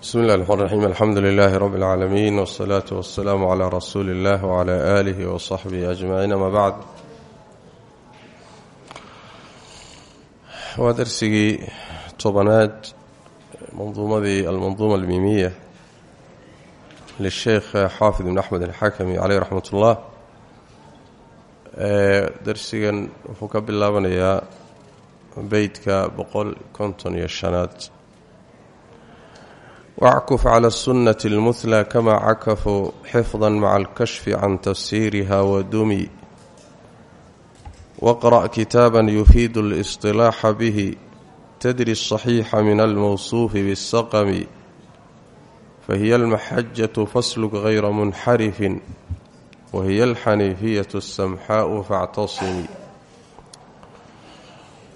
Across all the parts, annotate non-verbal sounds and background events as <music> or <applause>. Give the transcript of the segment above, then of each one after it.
bsmi اllah الرحmn الرaxيim alxamdu لilh rb العaalamiin والslaaةu والsalaam عlى rasuuli اllah وعlى آlih وصaxbih أجmaciin ama bacd waa darsigii tobanaad manduumadii almanduuma almimiya lisheekh xaafid ibn axmed alxakami caleyh raxmat ullah darsigan wuxuu ka bilaabanayaa beytka boqol konton iyo shanaad wackuf cala الsunaة اlmuhlى kama cakafuu xifظa maca اlkashfi can tafsiiriha wadumi waqrأ kitaaba yufiid اlاصطilaaxa bihi tdri الصaxiixa min almawsuufi bالsaqmi fahiya almaxajaة fasluk غayra munxarifin wahiya alxaniifiyaة الsamxaaءu faاctasimi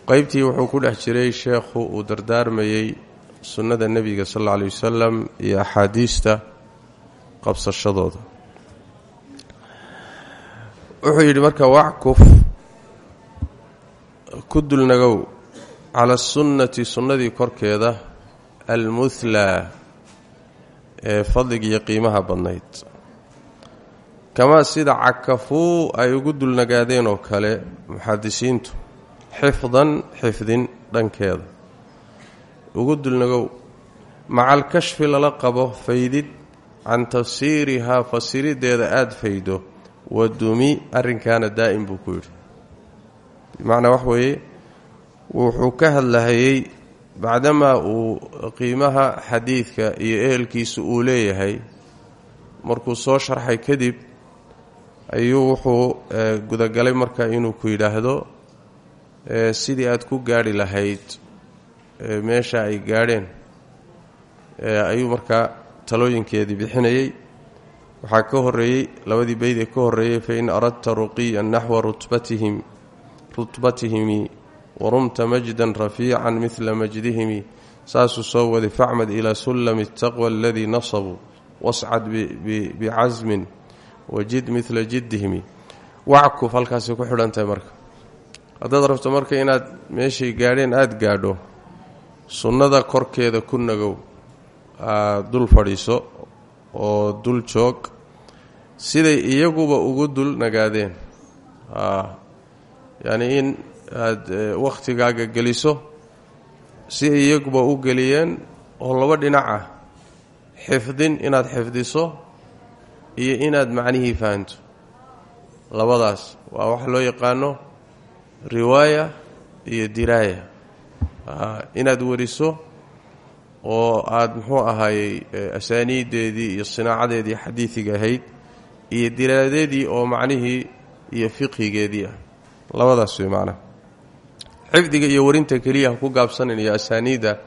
qeybtii wuxuu ku dhex jiray sheekhu uu dardaarmayey sunnada nebiga sal alla alay wasalam iyo axaadiista qabsashadooda. Wuxuu yidhi marka wackuf ku dulnagow cala asunnati sunnadii korkeeda almuhlaa ee fadligiiyo qiimaha badnayd. Kamaa sida cakafuu ay ugu dulnagaadeen oo kale muxadisiintu xifdan xifdin dhankeeda ugu dulnagow maca alkashfi lala qabo faydid can tafsiirihaa fasirideeda aada faydo wadumi arrinkaana daa'im buu ku yidhi. Wax weeye wuxuu ka hadlahayey bacdamaa uu qiimaha xadiidka iyo ehelkiisa uu leeyahay markuu soo sharxay kadib ayuu wuxuu gudagalay marka inuu ku yidhaahdo sidii aada ku gaarhi lahayd meesha ay gaadheen ayuu markaa talooyinkeedii bixinayey waxaa ka horeeyey labadii beyd ee ka horreeyey fain aradta ruqiya naxwa rutbatihim rutbatihimi warumta majdan rafiican midla majdihimi. Saasuu soo waday facmad ilaa sullami taqwa aladii nasabuu wascad bicasmin wajid midla jiddihimi. Wackuf halkaasay ku xidhan tahay marka. Haddaad rabto marka inaad meeshay gaadheen aada gaadho sunnada korkeeda ku nagow aad dul fadhiiso oo dul joog siday iyaguba ugu dul nagaadeen. Yacni in aada wakhtigaaga geliso si iyaguba u geliyeen oo laba dhinac ah xifdin inaad xifdiso iyo inaad macnihii fahanto. Labadaas waa waxa loo yaqaano riwaaya iyo diraaya inaad wariso oo aada muxuu ahaayey asaaniiddeedii iyo sinaacadeedii xadiidiga ahayd iyo diraadeedii oo macnihii iyo fiqhigeedii ah. Labadaas wey macnaha xifdiga iyo warinta keliya ha ku gaabsanan iyo asaaniidda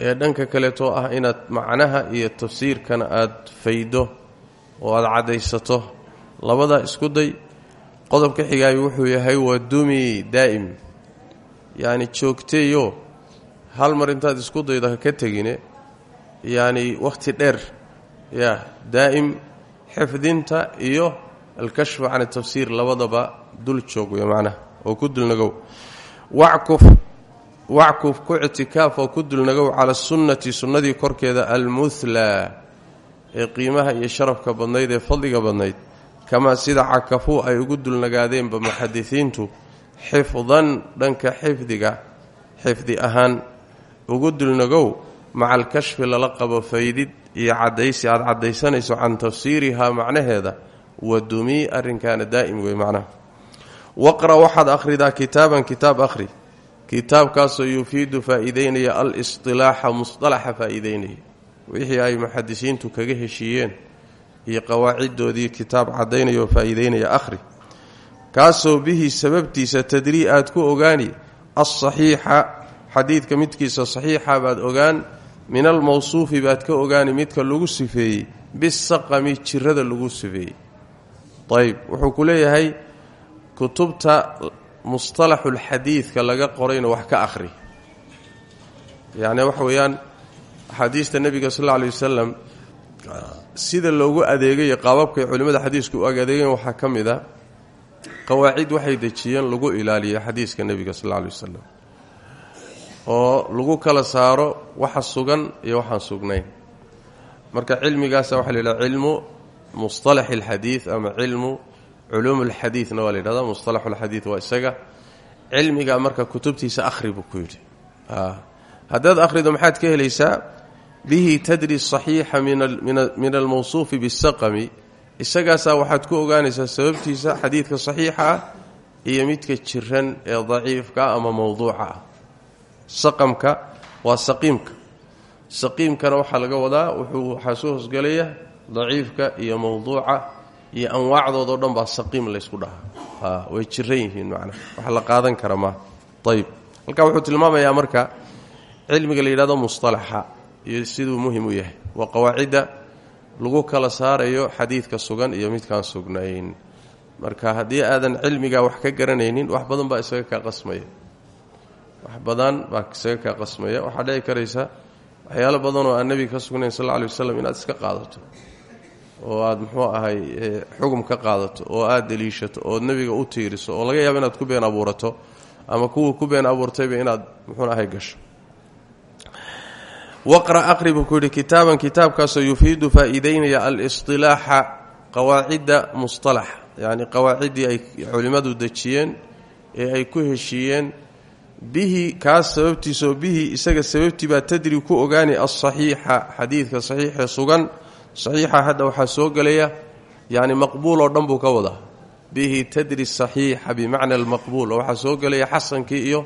ee dhanka kaleetoo ah inaad macnaha iyo tafsiirkana aada faydo oo aada caddaysato. Labadaa isku day qodobka xigaayo wuxuu yahay waa dumi daa'im yacni joogteeyo hal mar intaad isku daydo ha ka tegine yacni wakhti dheer ya daa'im xifdinta iyo alkashfu can tafsiir labadaba dul joog wey oo ku dulnagow wackuf wackuf ku ictikaaf oo ku dulnagow cala sunnati sunnadii korkeeda almuhlaa ee qiimaha iyo sharafka badnayd ee fadliga badnayd kamaa sida cakafuu ay ugu dulnagaadeenba muxadisiintu xifdan dhanka xifdiga xifdi ahaan ugu dulnagow maca alkashfi lala qabo faydid iyo caddaysi aada caddaysanayso can tafsiirihaa macnaheeda wadumi arrinkaana daa'im wey macnaha. Waqra' waxaad akhridaa kitaaban kitaab akhri. Kitaabkaasoo yufiidu faa'iideynaya al-istilaaxa musطalaxa faa'iideynaya wixii ay muxadisiintu kaga heshiiyeen iyo qawaaciddoodii kitaab caddaynaya oo faa'iideynaya akhri kaasoo bihi sababtiisa tadrii aad ku ogaani alsaxiixa xadiidka midkiisa saxiixa baad ogaan min almawsuufi baad ka ogaani midka lagu sifeeyey bisaqami jirada lagu sifeeyey. Ayb wuxuu ku leeyahay kutubta musطalaxulxadiidka laga qorayna wax ka akhri. Yacni waxa weeyaan axaadiista nebiga sal alla alay wasalam sida loogu adeegayo qaababkay culimmada xadiisku u adeegeen waxaa ka mid a qawaacid waxay dejiyeen lagu ilaaliyo xadiiska nebiga sal lla alay wasalam oo lagu kala saaro waxa sugan iyo waxaan sugnayn marka cilmigaasa waxa la yidhahda cilmu mustalax alxadiid ama cilmu culuum alxadiidna waa la yidhahda mustalaxu alxadiid waa isaga. Cilmiga marka kutubtiisa akhri buu ku yidhi. Ah, haddaad akhrido maxaad ka helaysaa? Bihi tadri saxiixa min almawsuufi bisaqami isagaasaa waxaad ku ogaanaysaa sababtiisa xadiidka صaxiixa ah iyo midka jiran ee daciifka ama mowduuca ah. Saqamka waa saqiimka. Saqiimkana waxaa laga wadaa wuxuu waxaa soo hosgelaya daciifka iyo mowduuca iyo anwaacdoodao dhan baa saqiim laysku dhahaa. Way jiran yihiin macnaa wax la qaadan kara maaha ayb halkaa wuxuu tilmaamayaa marka cilmiga la yidhahdo iyo siduu muhiim u yahay. Waa qawaacidda lagu kala saarayo xadiidka sugan iyo midkaan sugnayn. Marka haddii aadan cilmigaa wax ka garanaynin wax badan baa isaga kaa qasmaya. Wax badan baa isaga kaa qasmaya. Waxaa dhici karaysa waxyaalo badan oo aan nebiga ka sugnayn sal alla alay waslam inaad iska qaadato oo aad muxuu ahay xugum ka qaadato oo aad deliishato ood nebiga u tiiriso oo laga yaabo inaad ku been abuurato ama kuwa ku been abuurtayba inaad muxuun ahay gasho waqra aqri buu ku yidhi kitaaban kitaabkaasoo yufiidu faa'iideynaya al-istilaaxa qawaacidda musطalaxa yacni qawaaciddii ay culimmadu dejiyeen ee ay ku heshiiyeen bihi kaas sababtiisaoo bihi isaga sababtii baa tadri ku ogaani alsaxiixa xadiidka saxiixee sugan. Saxiixa hadda waxaa soo gelaya yacni maqbuul oo dhan buu ka wadaa. Bihi tadri saxiixa bimacna almaqbuul oo waxaa soo gelaya xasankii iyo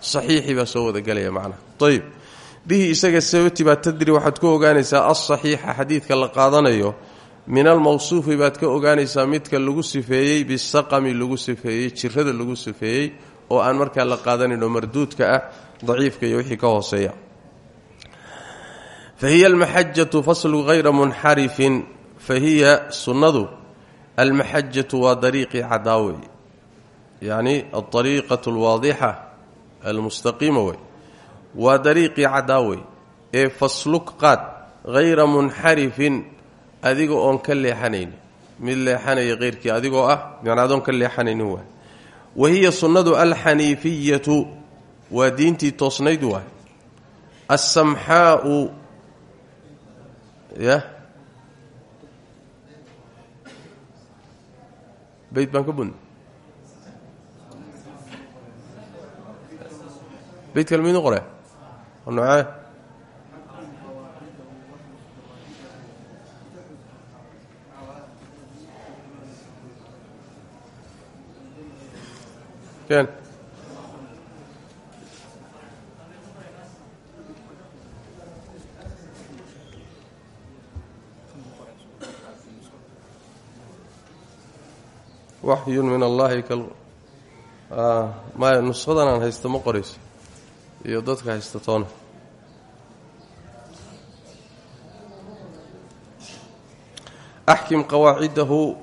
saxiixii baa soo wada gelaya macnaha ayb bihi isaga sababtii baa tadri waxaad ku ogaanaysaa alsaxiixa xadiidka la qaadanayo. Min almawsuufi baad ka ogaanaysaa midka lagu sifeeyey bisaqami lagu sifeeyey jirada lagu sifeeyey oo aan markaa la qaadanayn oo marduudka ah daciifka iyo wixii ka hooseeya. Fa hiya almaxajatu faslu hayra munxarifin fa hiya sunnadu almaxajatu waa dariiqii cadaawey yacni alariiqatu alwaadixa almustaqiima wey waa dariiqii cadaawey ee fasluk qaad hayra munxarifin adiga oon ka leexanaynin mid leexanaya keyrkii adigoo ah macnaa adoon ka leexanaynin waay wa hiya sunnadu alxaniifiyatu waa diintii toosnayd waay alsamxaau ya beyt baan ka budna beyt waxyun min allahi nushadan aan haysta ma qorayso iyo dadka haysta toona axkim qawaacidahu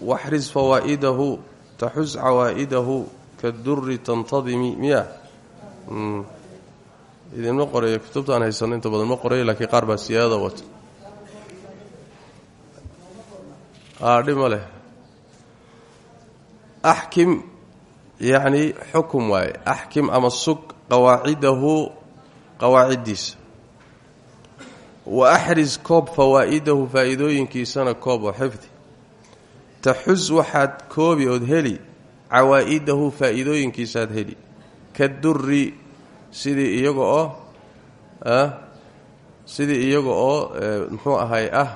waxris fawaa'idahu taxus cawaa'idahu kaduri tantadimi miya. Idinma qorayo kutubtaan haysano inta badan ma qorayo laakiin qaar baa siyaadada wata. Aadhi ma leh. Axkim yacni xukum ama sug qawaacidahu qawaaciddiisa wa axris koob fawaa'idahu faa'iidooyinkiisana koob oo xifdi. Taxus waxaad koobi ood heli cawaa'idahu faa'iidooyinkiisaad heli. Ka duri sidii iyaga oo sidii iyaga oo muxuu ahay ah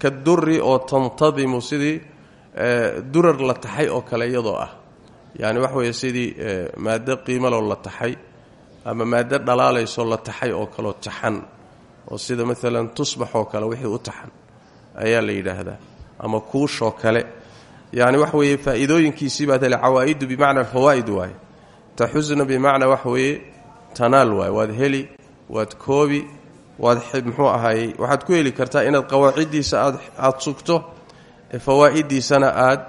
ka duri oo tantadimu sidii durar la taxay oo kale iyadoo ah yani waxa weeye sidii maado qiimaloo la taxay ama maado dhalaalaysoo la taxay oo kaleo taxan oo sida maalan tusbax oo kale wixii u taxan ayaa la yidhaahdaa ama kuushoo kale. Yani waxa weeye faa'iidooyinkiisii baad hele cawaa'idu bimacna fawaa'id waaye taxusna bimacnaa waxa weeye tanaal waaye waad heli waad koobi waad muxuu ahaayey waxaad ku heli kartaa inaad qawaaciddiisa aad aada sugto fawaa'idiisana aad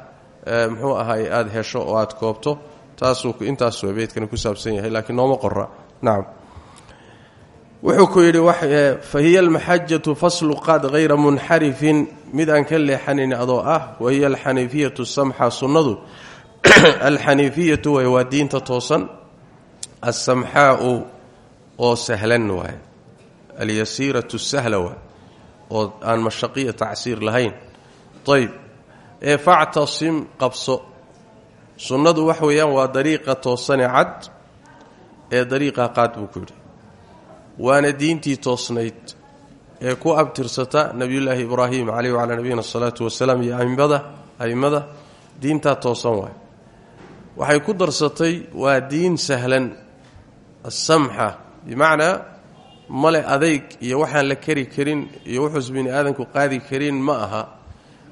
muxuu ahaayey aada hesho oo aad koobto taasuu intaas waa beedkani ku saabsan yahay laakiin nooma qora nacam wuxuu ku yidhi fa hiya almaxajatu faslu qaad hayra munxarifin. Mid aan ka leexanayn adoo ah wa hiya alxaniifiyatu samxa sunnadu. <clears throat> Alxaniifiyatu waay waa diinta toosan. Alsamxaau oo sahlan waay. Alyasiiratu sahla waay oo aan mashaqiya tacsiir lahayn. Ayb ee factasim qabso. Sunnadu wax weeyaan waa dariiqa toosane cad ee dariiqa qaad buu ku yidhi. Waana diintii toosnayd ee ku abtirsata nebiyullaahi ibraahim caleyh wacalaa nabiyina asalaatu wasalaam iyo aimada a'immada diintaa toosan waay. Waxay ku darsatay waa diin sahlan asamxa bimacnaa male adayg iyo waxaan la keri karin iyo wuxuus bini aadanku qaadi karin ma aha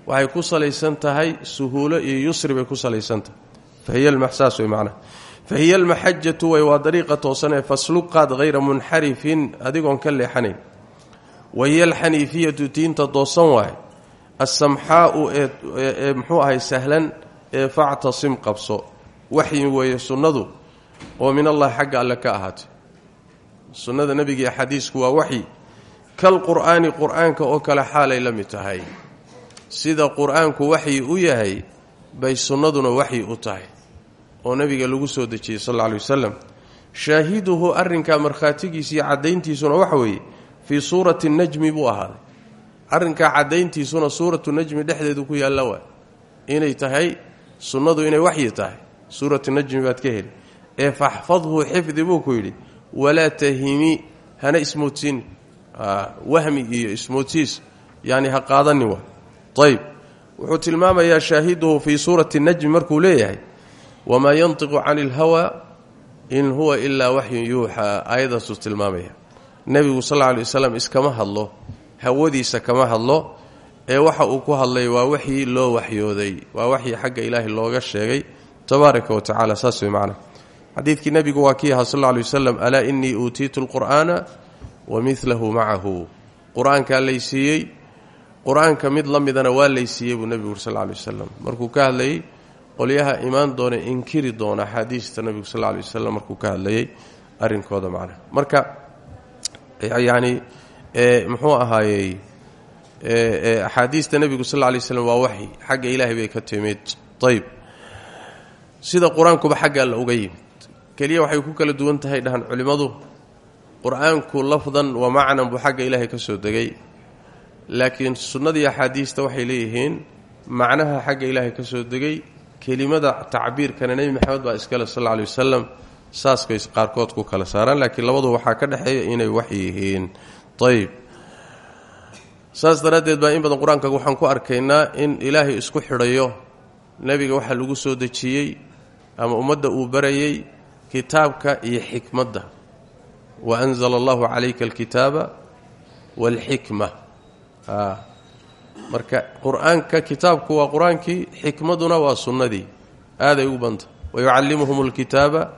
waxay ku salaysan tahay suhuulo iyo yusri bay ku salaysan tahay. Fahiy saas way macnaha fahiya almaxajatu way waa dariiqa toosan ee fasluqaad hayra munxarifin adigoon ka leexanayn. Wahiya alxaniifiyatu diinta toosan waay. Alsamxaau ee muxuu ahay sahlan ee factasim qabso. Waxyi weeye sunnadu oo min allah xagga alle ka ahaatay sunnada nebiga xadiisku waa waxyi. Kalqur'aani qur'aanka oo kale xaalay la mid tahay sida qur'aanku waxyi u yahay bay sunnaduna waxyi u tahay. Oo nebiga lagu soo dejiyey sal alla alay shaahiduhu arrinkaa markhaatigiisa iyo caddayntiisuna waxa weeye fii suurati najmi buu ahaaday. Arrinkaa caddayntiisuna suuratu najmi dhexdeedu ku yaalla waay inay tahay sunnadu inay waxyi tahay. Suuratu najmi baad ka heli. Ee faxfadhu xifdi buu ku yidhi walaa tahimi hana ismoodsiini wahmi iyo ismoodsiis ha qaadanin waa ayb wuxuu tilmaamayaa shaahiduhu fii suurati najmi markuu leeyahay wamaa yantiqu cani ilhawa in huwa ilaa waxyun yuuxaa aayadaasuu tilmaamaya. Nebigu sal lla alay waslam iskama hadlo hawadiisa kama hadlo ee waxa uu ku hadlay waa waxyi loo waxyooday waa waxyi xagga ilaahay looga sheegay tabaaraka wa tacala saas way macna. Xadiidkii nebigu waa kii ahaa sal lla alay wasalam alaa innii uutiitu lqur'aana wa midlahu macahu. Qur'aankaa laysiiyey qur'aanka mid la midana waa laysiiyey buu nebigu uri sal alay wasalam markuu ka hadlayey qolyaha imaan doona inkiri doona axaadiista nebigu sal alay wasalam markuu ka hadlayey arrinkooda macnaha. Marka yacni muxuu ahaayey axaadiista nebigu sal alay slam waa waxyi. Xagga ilaahay bay ka timid. Ayb sida qur'aankuba xagga alla uga yimid. Keliya waxay ku kala duwan tahay dhahan culimmadu qur'aanku lafdan wa macnan buu xagga ilaahay ka soo degay laakiin sunnadii axaadiista waxay leeyihiin macnaha xagga ilaahay ka soo degay kelimada tacbiirkana nebi maxamed baa iskale sal alay wasalam saas bay qaarkood ku kala saaraan. Laakiin labadu waxaa ka dhexeeya inay wax yihiin. Ayb saas daraaddeed baa in badan qur'aanka waxaan ku arkaynaa in ilaahay isku xidhayo nebiga waxaa lagu soo dejiyey ama ummadda uu barayey kitaabka iyo xikmadda. Wa anzala allahu calayka alkitaaba waalxikma marka qur'aanka kitaabku waa qur'aankii xikmaduna waa sunnadii. Aaday ugu banta. Wayucallimuhum alkitaaba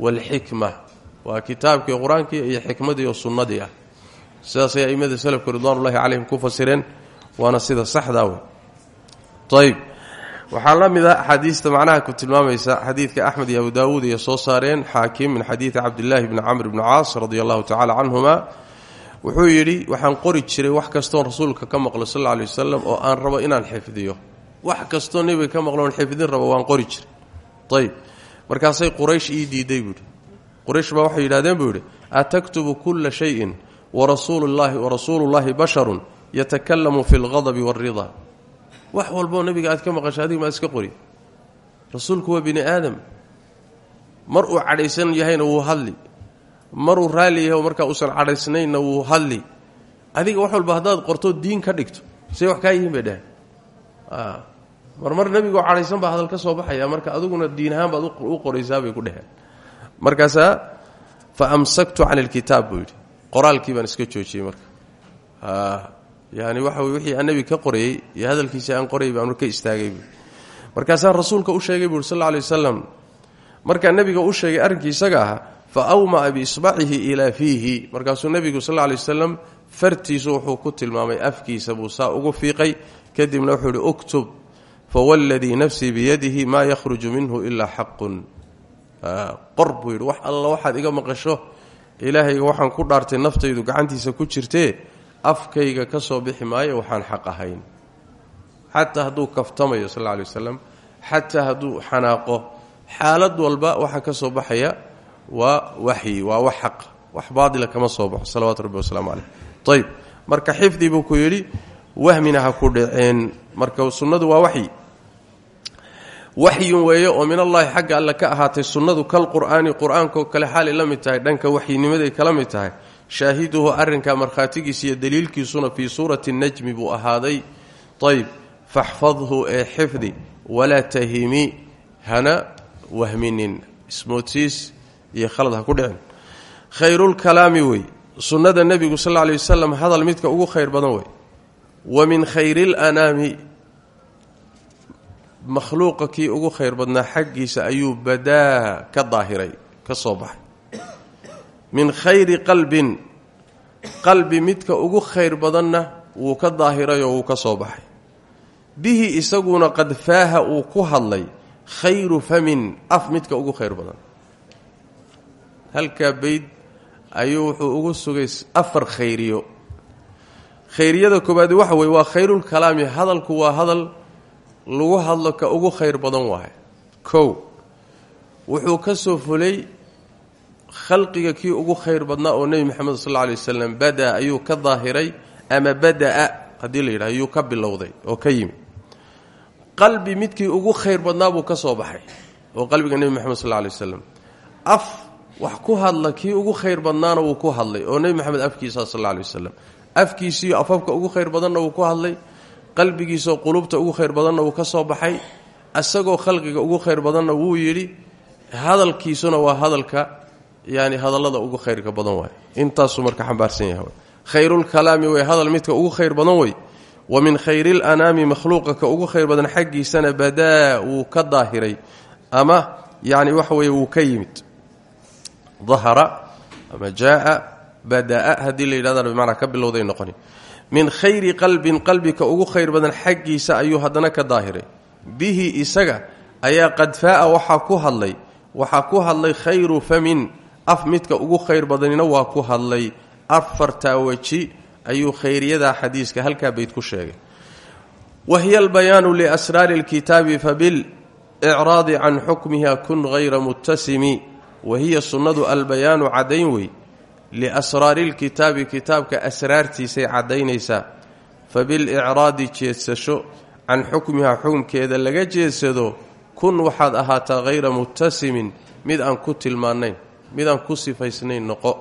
waalxikma waa kitaabkii qur'aankii iyo xikmadii oo sunnadii ah. Sidaasay a'immada selafku ridwaanullahi calayhim ku fasireen waana sida saxdaa wey ayb waxaa la mid a axaadiista macnaha ku tilmaamaysa xadiidka axmed iyo abu daawuud iyo soo saareen xaakim min xadiidi cabdillaahi bni camr bni caas radia allahu tacala canhuma wuxuu yidhi waxaan qori jiray wax kastoon rasuulka ka maqlo sal alla alay wasalam oo aan rabo inaan xifdiyo. Wax kastoo nebiga ka maqlo oon xifdin rabo waan qori jiray. Ayb markaasay quraysh ii diiday buuhi quraysh baa waxay yidhahdeen buu yidhi ataktubu kulla shayin warasuulullaahi warasuulullaahi basharun yatakalamu fi lqadabi waalridaa wax walboo nebiga aad ka maqashay adiga maa iska qori. Rasuulku waa bini aadam. Mar uu cadhaysan yahayna wuu hadli maruu raalli yahay oo uusan cadhaysnaynna wuu hadli. Adiga wax walba haddaad qorto diin ka dhigto. Say wax kaa yihiin bay dheheen marmar nebigoo cadhaysan baa hadal ka soo baxaya marka adiguna diin ahaan baad u qoraysaa bay ku dheheen markaasaa fa amsaktu can ilkitaab buu baan iska joojiyey marka. Yani waxa wixii aan nebi ka qorayey iyo hadalkiisii aan qorayay baan ka istaagay buu rasuulka u sheegay buuri sal lla alay wasalam markaa nebiga u sheegay arrinkii isaga ahaa fa awma'a biisbacihi ilaa fiihi. Markaasuu nebigu sal lla alay wasalam fartiisu wuxuu ku tilmaamay afkiisa buu saa ugu fiiqay. Kadibna wuxuu ihi uktub fawalladii nafsii biyadihi maa yakhruju minhu ilaa xaqun qor buu yidhi wax alla waxaad iga maqasho ilaahayga waxaan ku dhaartay naftaydu gacantiisa ku jirtee afkayga ka soo bixi maayo waxaan xaq ahayn. Xataa hadduu kaftamayo sal alay wasalam xataa hadduu xanaaqo xaalad walba waxaa ka baxaya waa waxyi waa wax xaq. Wax baadila kama soo baxo. Salawaatu rabbi wasalaamu caleyh ayb marka xifdi buu ku yidhi wahmina ha ku dhaceen marka sunnadu waa waxyi. Waxyun weeye oo min allaahi xagga alle ka ahaatay sunnadu kal qur'aani qur'aankoo kale xaalay la mid tahay dhanka waxyinimaday kala mid tahay. Shaahiduhu arrinka markhaatigiisa iyo daliilkiisuna fii suurati najmi buu ahaaday. Ayb faxfadhu ee xifdi walaa tahimi hana wahminin iyo khalad ha ku dhicin. Khayrulkalaami wey. Sunnada nebigu sal lla alay wasalam hadal midka ugu khayr badan wey. Wa min khayri lanaami makhluuqa kii ugu khayr badnaa xaggiisa ayuu badaa ka daahiray ka soo baxay. Min khayri qalbin. Qalbi midka ugu khayr badanna wuu ka daahirayoo wuu ka soo baxay. Bihi isaguna qad faaha uu ku hadlay khayru famin af midka ugu khayr badan halkaa bayd ayuu wuxuu ugu sugay afar khayriyo. Khayriyada koobaadi waxa weye waa khayrulkalaami hadalku waa hadal lagu hadlo ka ugu khayr badan waaye. Kow wuxuu ka soo fulay khalqiga kii ugu khayr badnaa oo nebi moxamed sal alla alay bada ayuu ka daahiray ama bada'a haddii la ayuu ka bilowday oo ka yimi. Qalbi midkii ugu khayr badnaa buu ka soo baxay oo qalbiga nebi moxamed sal alla alay af wax ku hadla kii ugu khayr badnaana wuu ku hadlay oo nebi moxamed afkiisa sal alla alay wasalam afkiisiiyo afafka ugu khayr badanna wuu ku hadlay qalbigiisaoo qulubta ugu khayr badanna wuu ka soo baxay isagoo khalqiga ugu khayr badanna wuu yidhi hadalkiisuna waa hadalka yani hadallada ugu khayrka badan waay. Intaasuu marka xambaarsan yahay khayrulkalaami wey hadal midka ugu khayr badan wey wa min khayri lanaami makhluuqa ugu khayr badan xaggiisana badaa wuu ka daahiray. Ama yani waxa weeye wuu ka yimid dahara ama jaaa badaa haddii la yidhahdana bimacnaa ka bilowday noqoni. Min khayri qalbin qalbika ugu khayr badan xaggiisa ayuu haddana ka daahiray. Bihi isaga ayaa qad faa'a waxaa ku hadlay. Waxaa ku hadlay khayru famin af midka ugu khayr badanina waa ku hadlay. Afartaa weji ayuu khayriyadaa xadiiska halkaa bayd ku sheegay. Wa hiya albayaanu liasraari اlkitaabi fabilicraadi can xukmiha kun hayra mutasimi wa hiya sunnadu albayaanu caddayn wey liasraari lkitaabi kitaabka asraartiisay caddaynaysaa fabilicraadi jeedsasho can xukmihaa xukumkeeda laga jeedsado kun waxaad ahaataa hayra muttasimin mid aan ku tilmaanayn mid aan ku sifaysnayn noqo.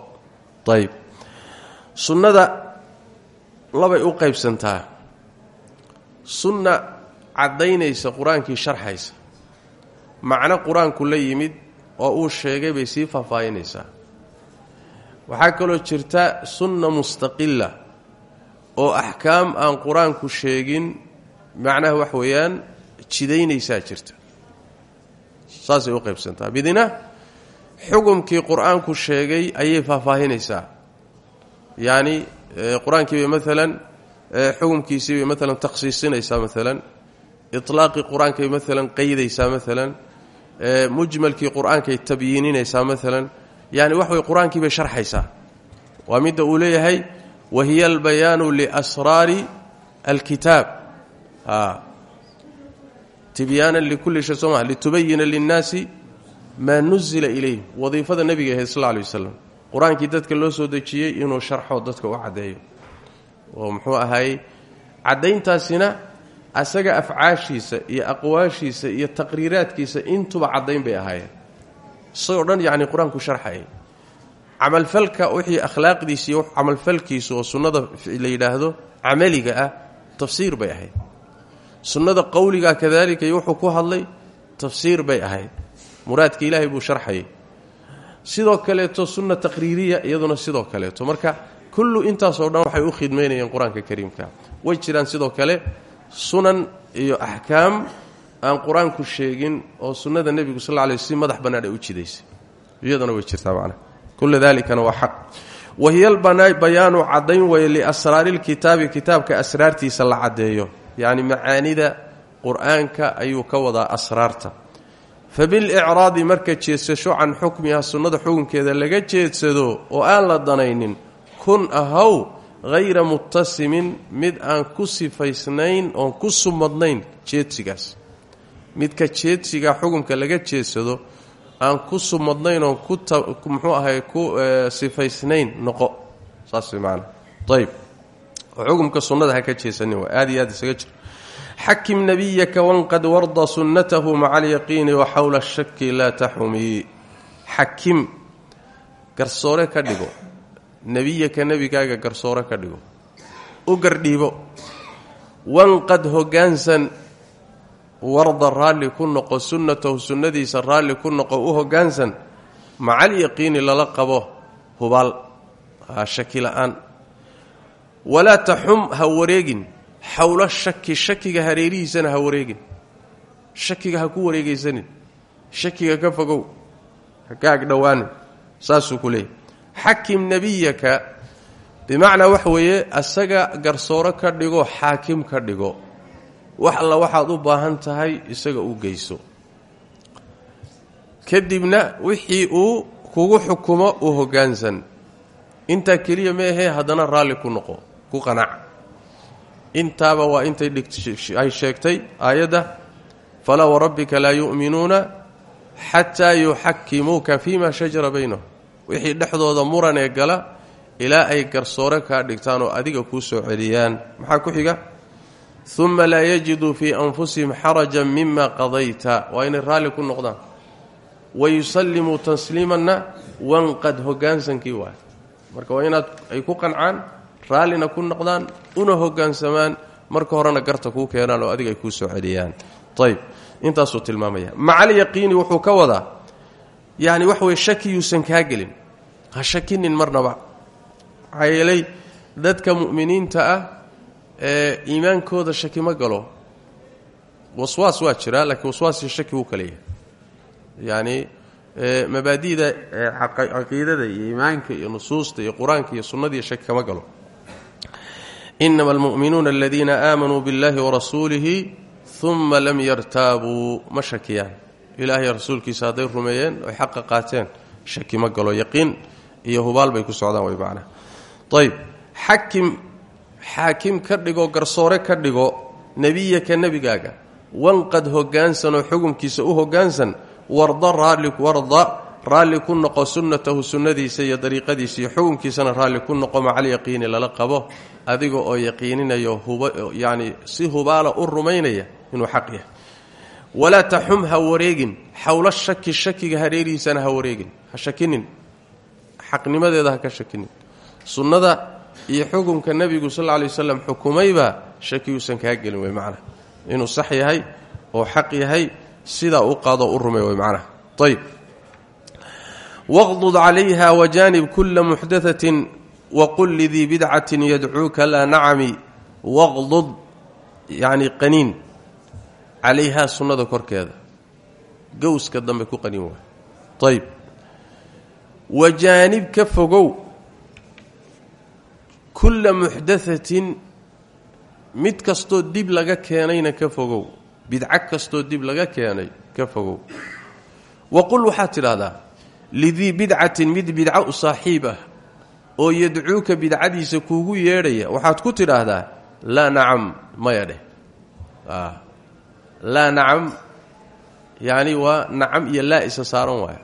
Ayb sunnada labay u qaybsantaa. Sunna caddaynaysa qur'aankii sharxaysa. Macno qur'aanku la yimid oo uu sheegay bay sii faahfaahinaysaa waxaa kaloo jirta sunna mustaqila oo axkaam aan qur'aanku sheegin macnaha wax weeyaan jidaynaysaa jirta. Saasay u qaybsantaa. Midina xukumkii qur'aanku sheegay ayay faahfaahinaysaa yacni qur'aankiibay maalan xukumkiisiibay maalan takhsiisinaysaa maalan itlaaqii qur'aankay maalan qeydaysaa maalan mujmalkii qur'aankay tabyiininaysaa maalan yani wax way qur'aankii bay sharxaysaa. Waa midda uu leeyahay wa hiya albayaanu liasraari alkitaab. Tibyaanan likulli shay soo maa litubayina linnaasi maa nuzila ilayhim wadiifada nebiga ahayd sal alay wasalam qur'aankii dadka loo soo dejiyey inuu sharxo dadka u caddeeyo. Oo muxuu ahaayey caddayntaasina asaga afcaashiisa iyo aqwaashiisa iyo taqriiraadkiisa intuba caddayn bay ahaayeen. Isagoo dhan yacni qur'aanku sharxayay camalfalka wixii akhlaaqdiisa iyo camalfalkiisa oo sunnada la yidhaahdo camaliga ah tafsiir bay ahayd. Sunnada qowliga kadalika iyo wuxuu ku hadlay tafsiir bay ahayd. Muraadka ilaahay buu sharxayay. Sidoo kaleeto sunna taqriiriya iyaduna sidoo kaleeto. Marka kullu intaasoo dhan waxay u khidmaynayeen qur'aanka kariimka. Way jiraan sidoo kale sunan iyo axkaam aan qur'aanku sheegin oo sunnada nebigu sal lay si madax bannaan ay u jidaysay. Iyadana way jirtaa macnaha kullu dalikana waa xaq. Wahiya albayaanu caddayn weye liasraari lkitaabi kitaabka asraartiisa la caddeeyo. Yacni macaanida qur'aanka ayuu ka wadaa asraarta. Fabilicraadi marka jeedsasho can xukmiha sunnada xukunkeeda laga jeedsado oo aan la danaynin kun ahaw hayra muttasimin mid aan ku sifaysnayn oon ku sumadnayn jeedsigaas. Midka jeedsiga xukumka laga jeedsado aan ku sumadnayn oon ku muxuu ahay ku sifaysnayn noqo. Saas way macanaa ayb xukumka sunnada ha ka jeesanin waa aad iyo aad isaga jir. Xakim nabiyaka wanqad warda sunnatahu maca alyaqiini wa xowla laa taxumi. Xakim garsoore ka dhigo nebiyaka nebigaaga garsoore ka dhigo. U gardhiibo. Wanqad hoggaansan warda raalli ku noqo sunnatahu sunnadiisa raalli ku noqo u hoggaansan maca alyaqiini lala qabo hubaal shaki la'aan. Walaa taxum ha wareegin. Xowla shaki shakiga hareerihiisana ha wareegin. Shakiga ha ku wareegaysanin. Shakiga ka fogow. Ha ka agdhowaanin saasuu ku leeyahy xakim nebiyaka. Bimacnaa waxa weeye asaga garsooro ka dhigo xaakim ka dhigo. Wax alla waxaad u baahan tahay isaga u geyso. Kadibna wixii uu kugu xukumo u hoggaansan intaa keliya meahee haddana raalli ku noqo ku qanac. Intaaba waa intay ay sheegtay aayadda falaa warabbika laa yu'minuuna xataa yuxakimuuka fima shajara baynahum wixii dhexdooda muran ee gala ilaa ay garsoore kaa dhigtaan oo adiga kuu soo celiyaan. Maxaa ku xiga? Uma laa yajiduu fii anfusihim xarajan mima qadayta. Waa inay raalli ku noqdaan. Wayusallimuu tasliimanna wanqad hoggaansankii waay marka waa inaad ay ku qancaan raallina ku noqdaan una hoggaansamaan marka horena garta kuu keenaan oo adiga ay kuu soo celiyaan. Ayb intaasuu tilmaamaya maca alyaqiini wuxuu ka wadaa yani wax weye shaki yuusan kaa gelin. Ha shakinin marnaba. Maxaa yeelay dadka mu'miniinta ah ee iimaankooda shaki ma galo. Waswaas waa jiraa laakiin waswaasii shaki wuu kala yahay. Yacni mabaadi'da caqiidada iyo iimaanka iyo nusuusta iyo qur'aanka iyo sunnadiiyo shaki kama galo. Inama almu'minuuna aladiina aamanuu biاllahi warasuulihi uma lam yartaabuu. Ma shakiyaan ilaahay rasuulkiisa hadday rumeeyeen oy xaqa qaateen shaki ma galo yaqiin iyo hubaal bay ku socdaan way macnaha ayb xakim xaakim ka dhigo garsoore ka dhigo nebiyaka nebigaaga wanqad hoggaansanoo xukumkiisa u hoggaansan warda raalli warda raalli ku noqo sunnatahu sunnadiisa iyo dariiqadiisa iyo xukunkiisana raalli ku noqo macalyaqiini lala qabo adiga oo yaqiininayo huba yacni si hubaala u rumaynaya inuu xaq yahay walaa taxum ha wareegin. Xowla shaki shakiga hareerihiisana ha wareegin. Ha shakinin. Xaqnimadeeda ha ka shakinin. Sunnada iyo xukunka nebigu sal lay waslam xukumaybaa shakiyuusan kaa gelin wey macnaha inuu sax yahay oo xaq yahay sidaa u qaado u rumey wey macnaha ayb waqdud calayha wajaanib kula muxdaatin waqul lidii bidcatin yadcuuka laa nacami. Waqdud yacni qaniin calayhaa sunnada korkeeda. Gowska dambe ku qaniin waay. Ayb wajaanib ka fogow kulla muxdaatin mid kastoo dib laga keenayna ka fogow. Bidco kastoo dib laga keenay ka fogow. Waqul waxaad tidhaahdaa lidii bidcatin mid bidco u saaxiib ah oo yadcuuka bidcadiisa kuugu yeedhaya waxaad ku tidhaahdaa laa nacam maya dheh laa nacam yacni waa nacam iyo laa isa saaran waay.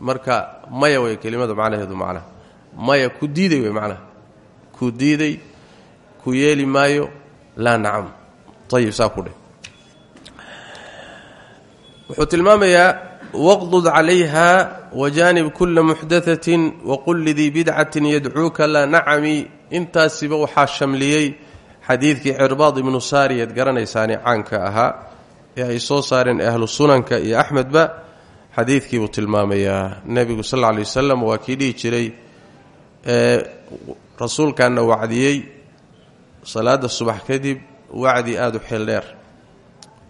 Marka maya way kelimada macnaheedu macnaha maya ku diiday wey macnaha ku diiday ku yeeli maayo laa nacam. Ayib saa ku dheh wuxuu tilmaamayaa waqdud calayha wajaanib kula muxdaatin waqul lidii bidcatin yadcuuka laa nacami. Intaasiba waxaa shamliyey xadiidkii cirbaad ibnu saariyeed garanaysaani caanka ahaa ee ay soo saareen ahlu sunanka iyo axmedba xadiidkii buu tilmaamayaa. Nebigu sal lla alay wasalam waa kii dhihi jiray rasuulkaana wacdiyey salaada subax kadib wacdi aada u xeel dheer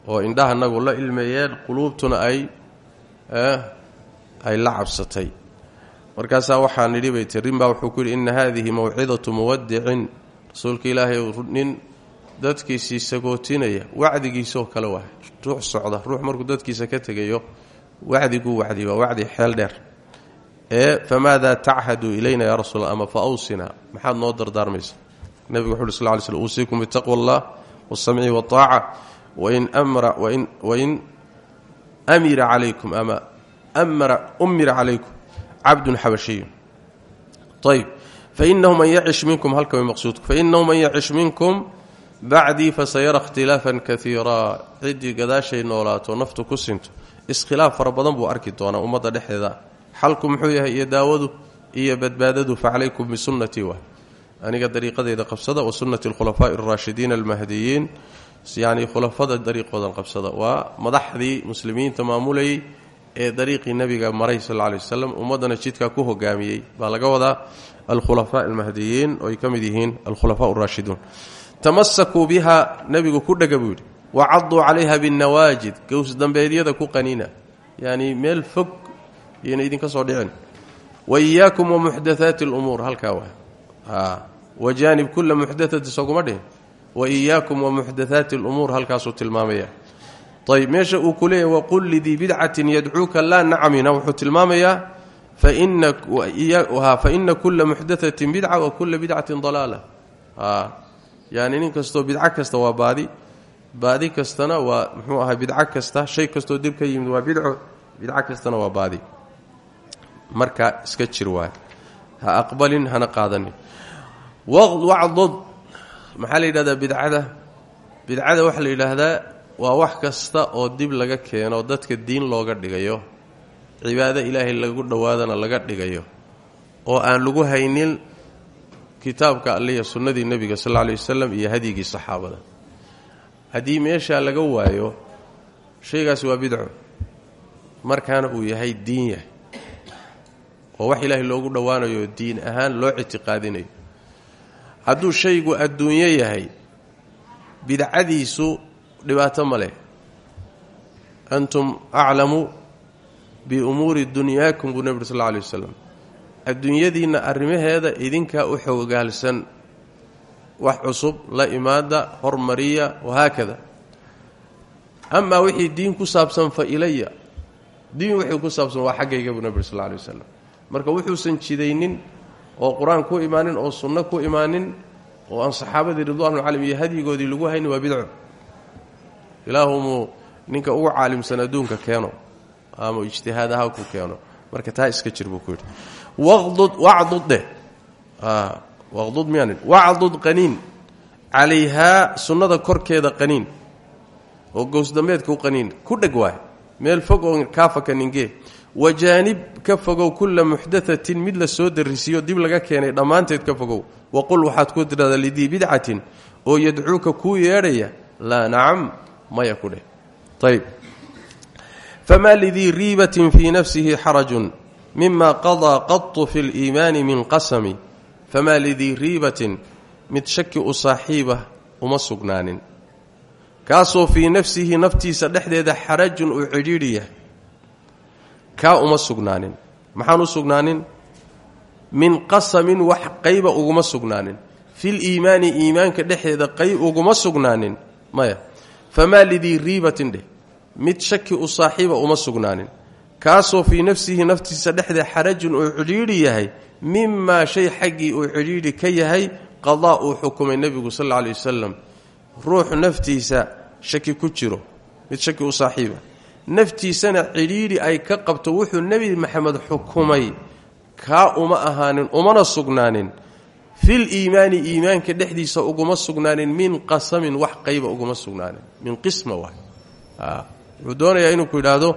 oo indhaha nagu la ilmeeyeen quluubtuna ay ay la cabsatay. Markaasaa waxaa nidhi bay tii rinbaa wuxuu ku yidhi inna haadihi mawcidatu muwadicin rasuulka ilaahay nin dadkiisii sagootinaya wacdigiisoo kale waay ruux socda ruux markuu dadkiisa ka tegayo wacdiguu wacdi waa wacdi xeel dheer. Ee famaada tachadu ilayna yaa rasuul ama fa awsina maxaad noo dardaarmaysa nebigu wuxu uhi sal ly slm uusiikum bitaqwa allah wasamci waaaca wain amira calaykum ama amara umira calaykum cabdun xabashiyun. Ayb fainahu man yacish minkum halka way maqsuudku fainahu man yacish minkum bacdii fasayara ikhtilaafan kaiiraa ciddii gadaashay noolaato naftu ku sinto iskhilaaf fara badan buu arki doonaa ummadda dhexdeeda xalku muxuu yahay iyo daawadu iyo badbaadadu facalaykum bisunnatii wa aniga dariiqadeyda qabsada wa sunnati alkhulafaa'i alraashidiina almahdiyiin yacni khulafada dariiqoodan qabsada waa madaxdii muslimiinta maamulayay ee dariiqii nebiga maray sal lla alay wasalam ummaddana jidkaa ku alkhulafaa almahdiyiin oo ay ka mid yihiin alkhulafaa alraashiduun tamasakuu biha nebigu ku dhega buu yidhi wacaduu calayha binnawaajid gowsdambeedyada ku qaniina yacni meel fog iyona idinka soo dhicin wa iyaakum wa muxdathaati alumuur halkaa waa wa jaanib kulla muxdathati soguma dhihin wa iyaakum wa muxdathaati alumuur halkaasuu tilmaamaya ayb meesha uu ku leeyahy waqul lidii bidcatin yadcuuka laa faina kula muxdathatin bidca wa kula bidcatin dalaala yani nin kastoo bidco kasta waa baadi baadi kastana waa muxuu ahaa bidco kasta shay kastoo dib ka yimid waa bidco bidco kastana waa baadi marka iska jir waay ha aqbalin hana qaadanin wacdud maxaa la yidhahdaa bidcada bidcada waxaa la yidhaahdaa waa wax kasta oo dib laga keeno dadka diin looga dhigayo cibaado ilaahay lagu dhowaadana laga dhigayo oo aan lagu haynin kitaabka alliya sunnadii nebiga sal lay wasalam iyo hadyigii saxaabada. Haddii meeshaa laga waayo shaygaasi waa bidco. Markaana uu yahay diin yahay. Oo wax ilaahay loogu dhowaanayo diin ahaan loo ictiqaadinayo. Hadduu shaygu adduunyo yahay bidcadiisu dhibaato ma leh. Antum aclamu biumuuri dunyaakum buu nebi uri sal alay wasalam adduunyadiinna arrimaheeda idinkaa u xogaalsan wax cusub la imaada hormariya wahaakada amaa wixii diin ku saabsan fa ilaya diin wixii ku saabsan waa xaggayga buu nebi uri sal alay wasalam marka wuxuusan jidaynin oo qur'aan ku imaanin oo sunno ku imaanin oo aan saxaabadii ridwaanu calayhim iyo hadyigoodii lagu haynin waa bidco ilaahumuu ninka ugu caalimsan adduunka keeno ama ijtihaad ahaa ku keeno. Marka taa iska jir buu ku yidhi. Waqdud wacdud dheh. Waqdud miyaanin wacdud qaniin. Calayhaa sunnada korkeeda qaniin. Oo gowsdambeedka u qaniin. Ku dheg waay. Meel fog oo kaafaka ningee wajaanib ka fogow kulla muxdatatin mid la soo darisiyo dib laga keenay dhammaanteed ka fogow. Waqul waxaad ku tidhahdaa lidii bidcatin. Oo yadcuuka kuu yeedhaya. Laa nacam maya ku dheh. Ayb famaa lidii riibatin fii nafsihi xarajun mima qadaa qatu fi liimaani min qasami famaa lidii riibatin mid shaki u saaxiibah uma sugnaanin kaasoo fii nafsihi naftiisa dhexdeeda xarajun uu cidhiidhi yahay kaa uma sugnaanin maxaan u sugnaanin min qasamin wax qayba uguma sugnaanin fil iimaani iimaanka dhexdeeda qayb uguma sugnaanin maya famaa lidii riibatin mid shaki u saaxiiba uma sugnaanin. Kaasoo fii nafsihi naftiisa dhexdeeda xarajun uu cidhiidhi yahay mimaa shay xaggii uu cidhiidhi ka yahay qadaa uu xukumay nebigu sal alla alay wasalam ruux naftiisa shaki ku jiro mid shaki u saaxiiba. Naftiisana cidhiidhi ay ka qabto wuxuu nebi maxamed xukumay. Kaa uma ahaanin umana sugnaanin. Fil iimaani iimaanka dhexdiisa uguma sugnaanin min qasamin wax qayba uguma sugnaanin. Min qisma waay wuxuu doonayaa inuu ku yidhaahdo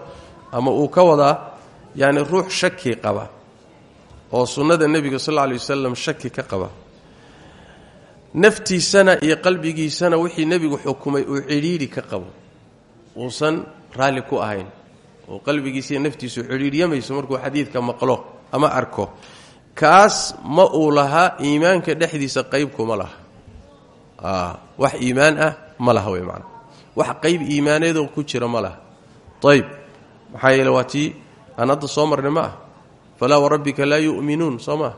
ama uu ka wadaa yacni ruux shaki qaba oo sunnada nebiga sal alay wasalam shaki ka qaba. Naftiisana iyo qalbigiisana wixii nebigu xukumay uu cidhiidhi ka qabo. Uusan raalli ku ahayn. Oo qalbigiisiiyo naftiisu cidhiidhyamayso markuu xadiidka maqlo ama arko. Kaas ma uu lahaa iimaanka dhexdiisa qayb kuma laha. Wax iimaan ah ma laha wey wax qayb iimaaneedoo ku jira ma laha. Ayb maxaa yeele waa tii aan hadda soo marnay ma ah. Falaa warabbika laa yu'minuun soo maa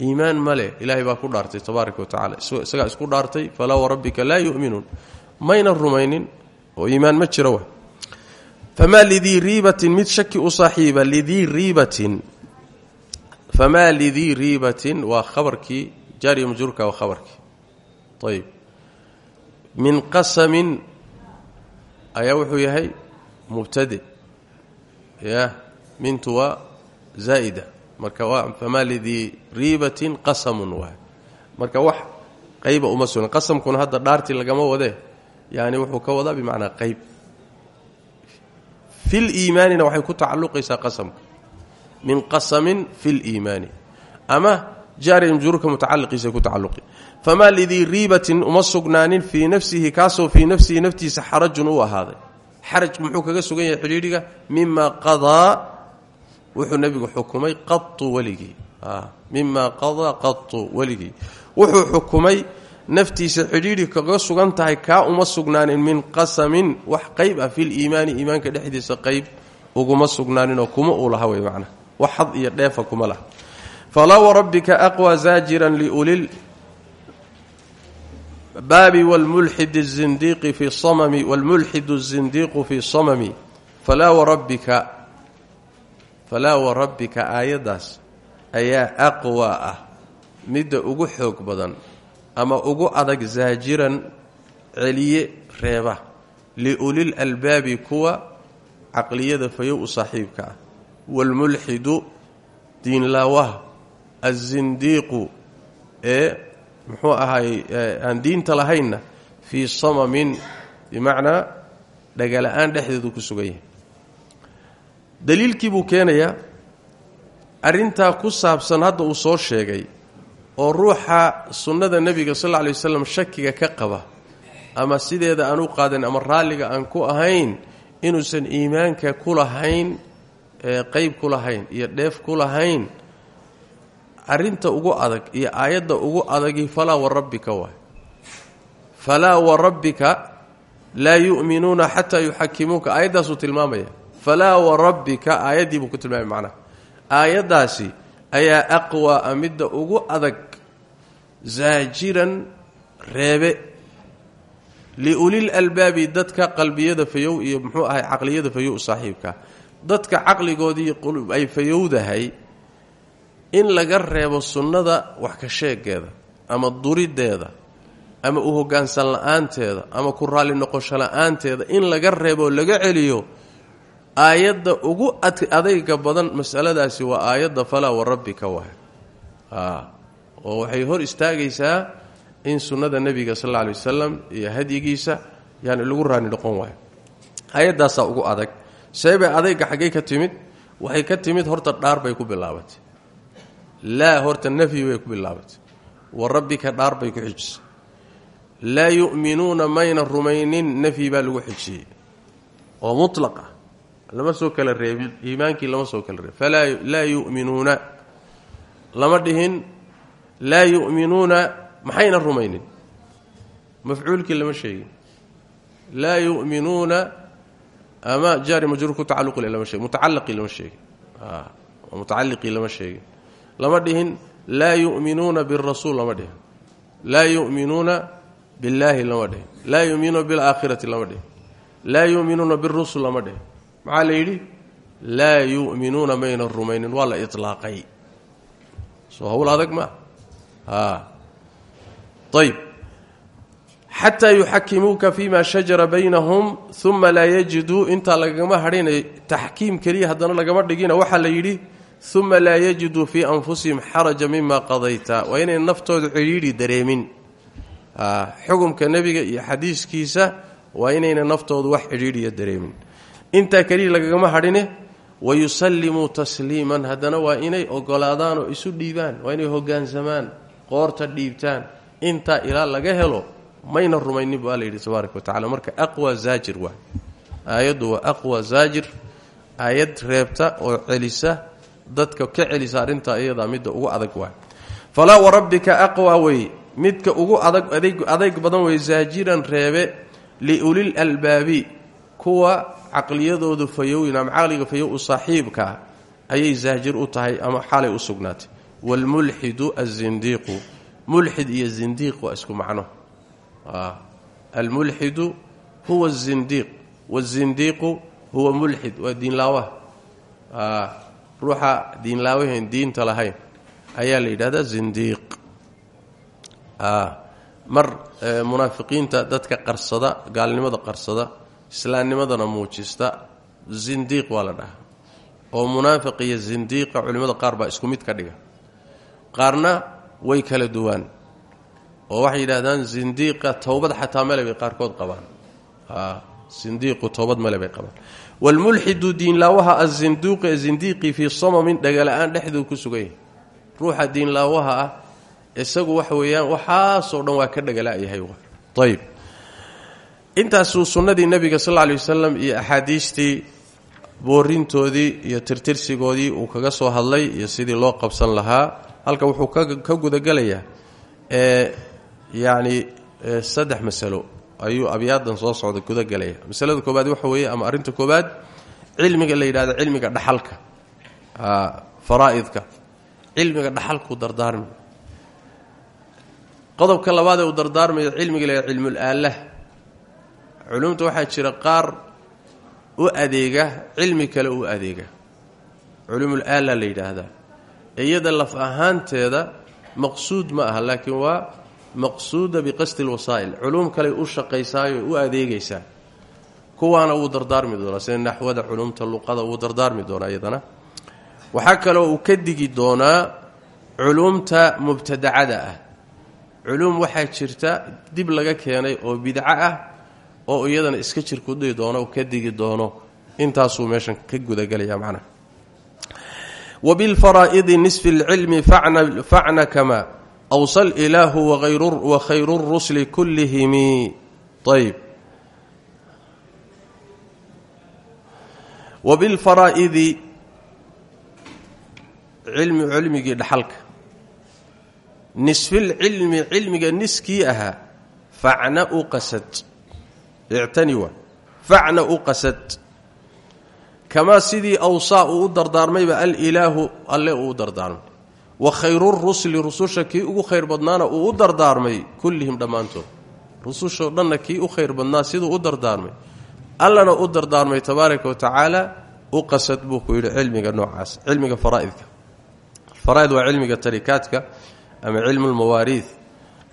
iimaan ma leh baa ku dhaartay tabaaraka wa tacala isagaa isku dhaartay falaa warabbika laa yu'minuun. Mayna rumaynin oo iimaan ma jiro wa famaa lidii riibatin mid shaki u saaxiiba lidii riibatin. Famaa lidii riibatin waa khabarkii jaariya majruurka waa khabarkii. Min qasamin ayaa wuxuu yahay mubtade ya mintu waa zaa'ida. Marka waa famaa lidii riibatin qasamun waay marka wax qayba uma sugna qasamkuna hadda dhaartii lagama wadee yani wuxuu ka wadaa bimacnaa qayb. Fil iimaanina waxay ku tacalluqaysaa qasamka. Min qasamin fi liimaani ama jaari majruurka mutacaliqiisa ku tacalluqi famaa lidii riibatin uma sugnaanin fii nafsihi kaasoo fii nafsihi naftiisa xarajun u ahaaday. Xaraj muxuu kaga sugan yahay xidhiidhiga mima qadaa wuxuu nebigu xukumay qatu weligii mima qadaa qatu weligii wuxuu xukumay naftiisa xidhiidhi kaga sugan tahay kaa uma sugnaanin min qasamin wax qayb ah filiimaani iimaanka dhexdiisa qayb uguma sugnaaninoo kuma uu laha wey macnaa. Wax had iyo dheefa kuma laha. Falaa warabbika aqwى zaajiran liulil baabi wlmulxid الzindiiqi fi samami wاlmulxidu الzindiiqu fi samami falaa warabbika falaa warabbika aayaddaas ayaa aqwaa ah midda ugu xoog badan ama ugu adag zaajiran celiye reeba liulil albaabi kuwa caqliyada fayow u saaxiibka ah waalmulxidu diinlaawaha azindiiqu ee muxuu ahaay aan diinta lahaynna fii samamin bimacnaa dhagala-aan dhexdeedu ku sugan yahay. Daliilkii buu keenayaa arrintaa ku saabsan hadda uu soo sheegay oo ruuxa sunnada nebiga sal alla lay waslam shakiga ka qaba ama sideeda aan u qaadan ama raalliga aan ku ahayn inuusan iimaanka ku lahayn qeyb ku lahayn iyo dheef ku lahayn arrinta ugu adag iyo aayadda ugu adagi falaa warabbika waay. Falaa warabbika laa yu'minuuna xataa yuxakimuuka. Aayaddaasuu tilmaamaya. Falaa warabbika aayaddii buu ku tilmaamay macnaha. Aayaddaasi ayaa aqwaa a midda ugu adag zaajiran reebe liulil albaabi dadka qalbiyada fayow iyo muxuu ahay caqliyada fayow saaxiibka. Dadka caqligoodii ay fayowdahay in laga reebo sunnada wax ka sheegeeda ama duriddeeda ama u hoggaansan la'aanteeda ama ku raalli noqosho la'aanteeda in laga reebo laga celiyo aayadda ugu adayga badan masaladaasi waa aayadda falaa warabbika waay oo waxay hor istaagaysaa in sunnada nebiga sal alay wasalam iyo hadyigiisa yani lagu raani noqon waayo aayadaasaa ugu adag seebay adayga xaggay ka timid waxay ka timid horta dhaar bay ku bilaabatay laa horta nafyi bay ku bilaabatay. Wa rabbika dhaar bay ku xijisay. Laa yu'minuuna mayna rumaynin nafyi baa lagu xijiyey. Oo mutlaq ah lama soo kala reebin iimaankii lama soo kala reebin. Falaa laa yu'minuuna. Lama dhihin laa yu'minuuna maxayna rumaynin? Mafcuulkii lama sheegin. Laa yu'minuuna ama jaari majruur ku mutacalliqii lama sheegin lama dhihin laa yu'minuuna birasuul lama dhihin. Laa yu'minuuna billaahi lama dhihin. Laa yu'minuuna bilaakhirati lama dhihin. Laa yu'minuuna birusul lama dhihin. Maxaa la yidhi? Laa yu'minuuna mayna rumaynin waa la ilaaqay soo hawl maa ayb xataa yuxakimuuka fima shajara baynahum uma laa yajiduu. Intaa lagama hadhinay taxkiim keliya haddana lagama dhigina. Waxaa la yidhi uma laa yajiduu fii anfusihim xaraja mima qadayta. Waa inay naftooda cidhiidhi dareemin. Xukumka nebiga iyo xadiiskiisa waa inayna naftoodu wax cidhiidhiya dareemin. Intaa keliya lagagama hadhine wayusallimuu tasliiman. Haddana waa inay ogolaadaan oo isu dhiibaan waa inay hogaansamaan qoorta dhiibtaan. Intaa ilaa laga helo mayna rumaynin bu alla yidhi tabaaraka wa tacala marka aqwa zaajir waa. Aayaddu waa aqwa zaajir aayad reebta oo celisa dadka ka celisa arrintaa iyadaa midda ugu adag waay falaa warabbika aqwa wey. Midka ugu adag adayg badan wey zaajiran reebe liulil albaabi. Kuwa caqliyadoodu fayowin ama caqliga fayow u saaxiibkaa ayay zaajir u tahay ama xaalay u sugnaatay. Waalmulxidu azindiiqu mulxid iyo zindiiq waa isku macno. Almulxidu huwa azindiiq wazindiiqu huwa mulxid. Waa diinlaawaha ruuxa diinlaawahen diinta lahayn ayaa la yidhahdaa zindiiq. Mar munaafiqiinta dadka qarsada gaalnimada qarsada islaamnimadana muujista zindiiq waa la dhahaa. Oo munaafiq iyo zindiiqa culimmada qaar baa isku mid ka dhiga. Qaarna way kala duwaan oo waxay yidhaahdaan zindiiqa towbad xataa male bay qaarkood qabaan. Zindiiqu towbad male bay qabaan waalmulxidu diinlaawaha azinduuqi ee zindiiqii fii samamin dhagala-aan dhexduu ku sugan yahay ruuxa diinlaawaha ah isagu waxa weeyaan waxaasoo dhan waa ka dhagala-yahay ayb intaasuu sunnadii nebiga sal lay wasalam iyo axaadiistii boorintoodii iyo tirtirsigoodii uu kaga soo hadlay iyo sidii loo qabsan lahaa halka wuxuu ka gudagelayaa yacni saddex masalo ayuu abyaadan soo socda gudagelaya masalada koobaad waxa weeye ama arrinta koobaad cilmiga la yidhahdo cilmiga dhaxalka faraa'idka. Cilmiga dhaxalkuu dardaarmi. Qodobka labaadee uu dardaarmayo cilmiga la yidhahdo cilmul aalah culumta waxaa jira qaar u adeega cilmi kale u adeega. Culumul aala la yidhaahdaa. Iyada laf ahaanteeda maqsuud ma aha laakiin waa maqsuuda biqasdi lwasaa'il culuum kale u shaqaysaayo u adeegaysaa. Kuwaana wuu dardaarmi doonaa sida naxwada culumta luqada wuu dardaarmi doonaa iyadana. Waxaa kaloo uu ka digi doonaa culuumta mubtadacada ah. Culuum waxaa jirta dib laga keenay oo bidco ah oo iyadana iska jir ku dhihi doono ka digi doono. Intaasuu meeshan ka gudagelaya macnaha wabilfaraa'idi nisfi اlcilmi facna kama awsa ilaahu wakhayru rusli kullihimi ayb wabilfaraa'idi cilmi cilmigii dhaxalka nisfilcilmi cilmiga niskii ahaa facna u qasad ictani waa facna u qasad kamaa sidii awsaa uu u dardaarmayba alilaahu alle uu u dardaarmay wa khayrurusli rususha kii ugu khayr badnaana uu u dardaarmay kullihim dhammaantood. Rusushoo dhanna kii u khayr badnaa siduu u dardaarmay. Allana u dardaarmay tabaaraka wa tacaala u qasad buu ku yidhi cilmiga noocaas cilmiga faraa'idka. Faraaid waa cilmiga tarikaadka ama cilmu lmawaariid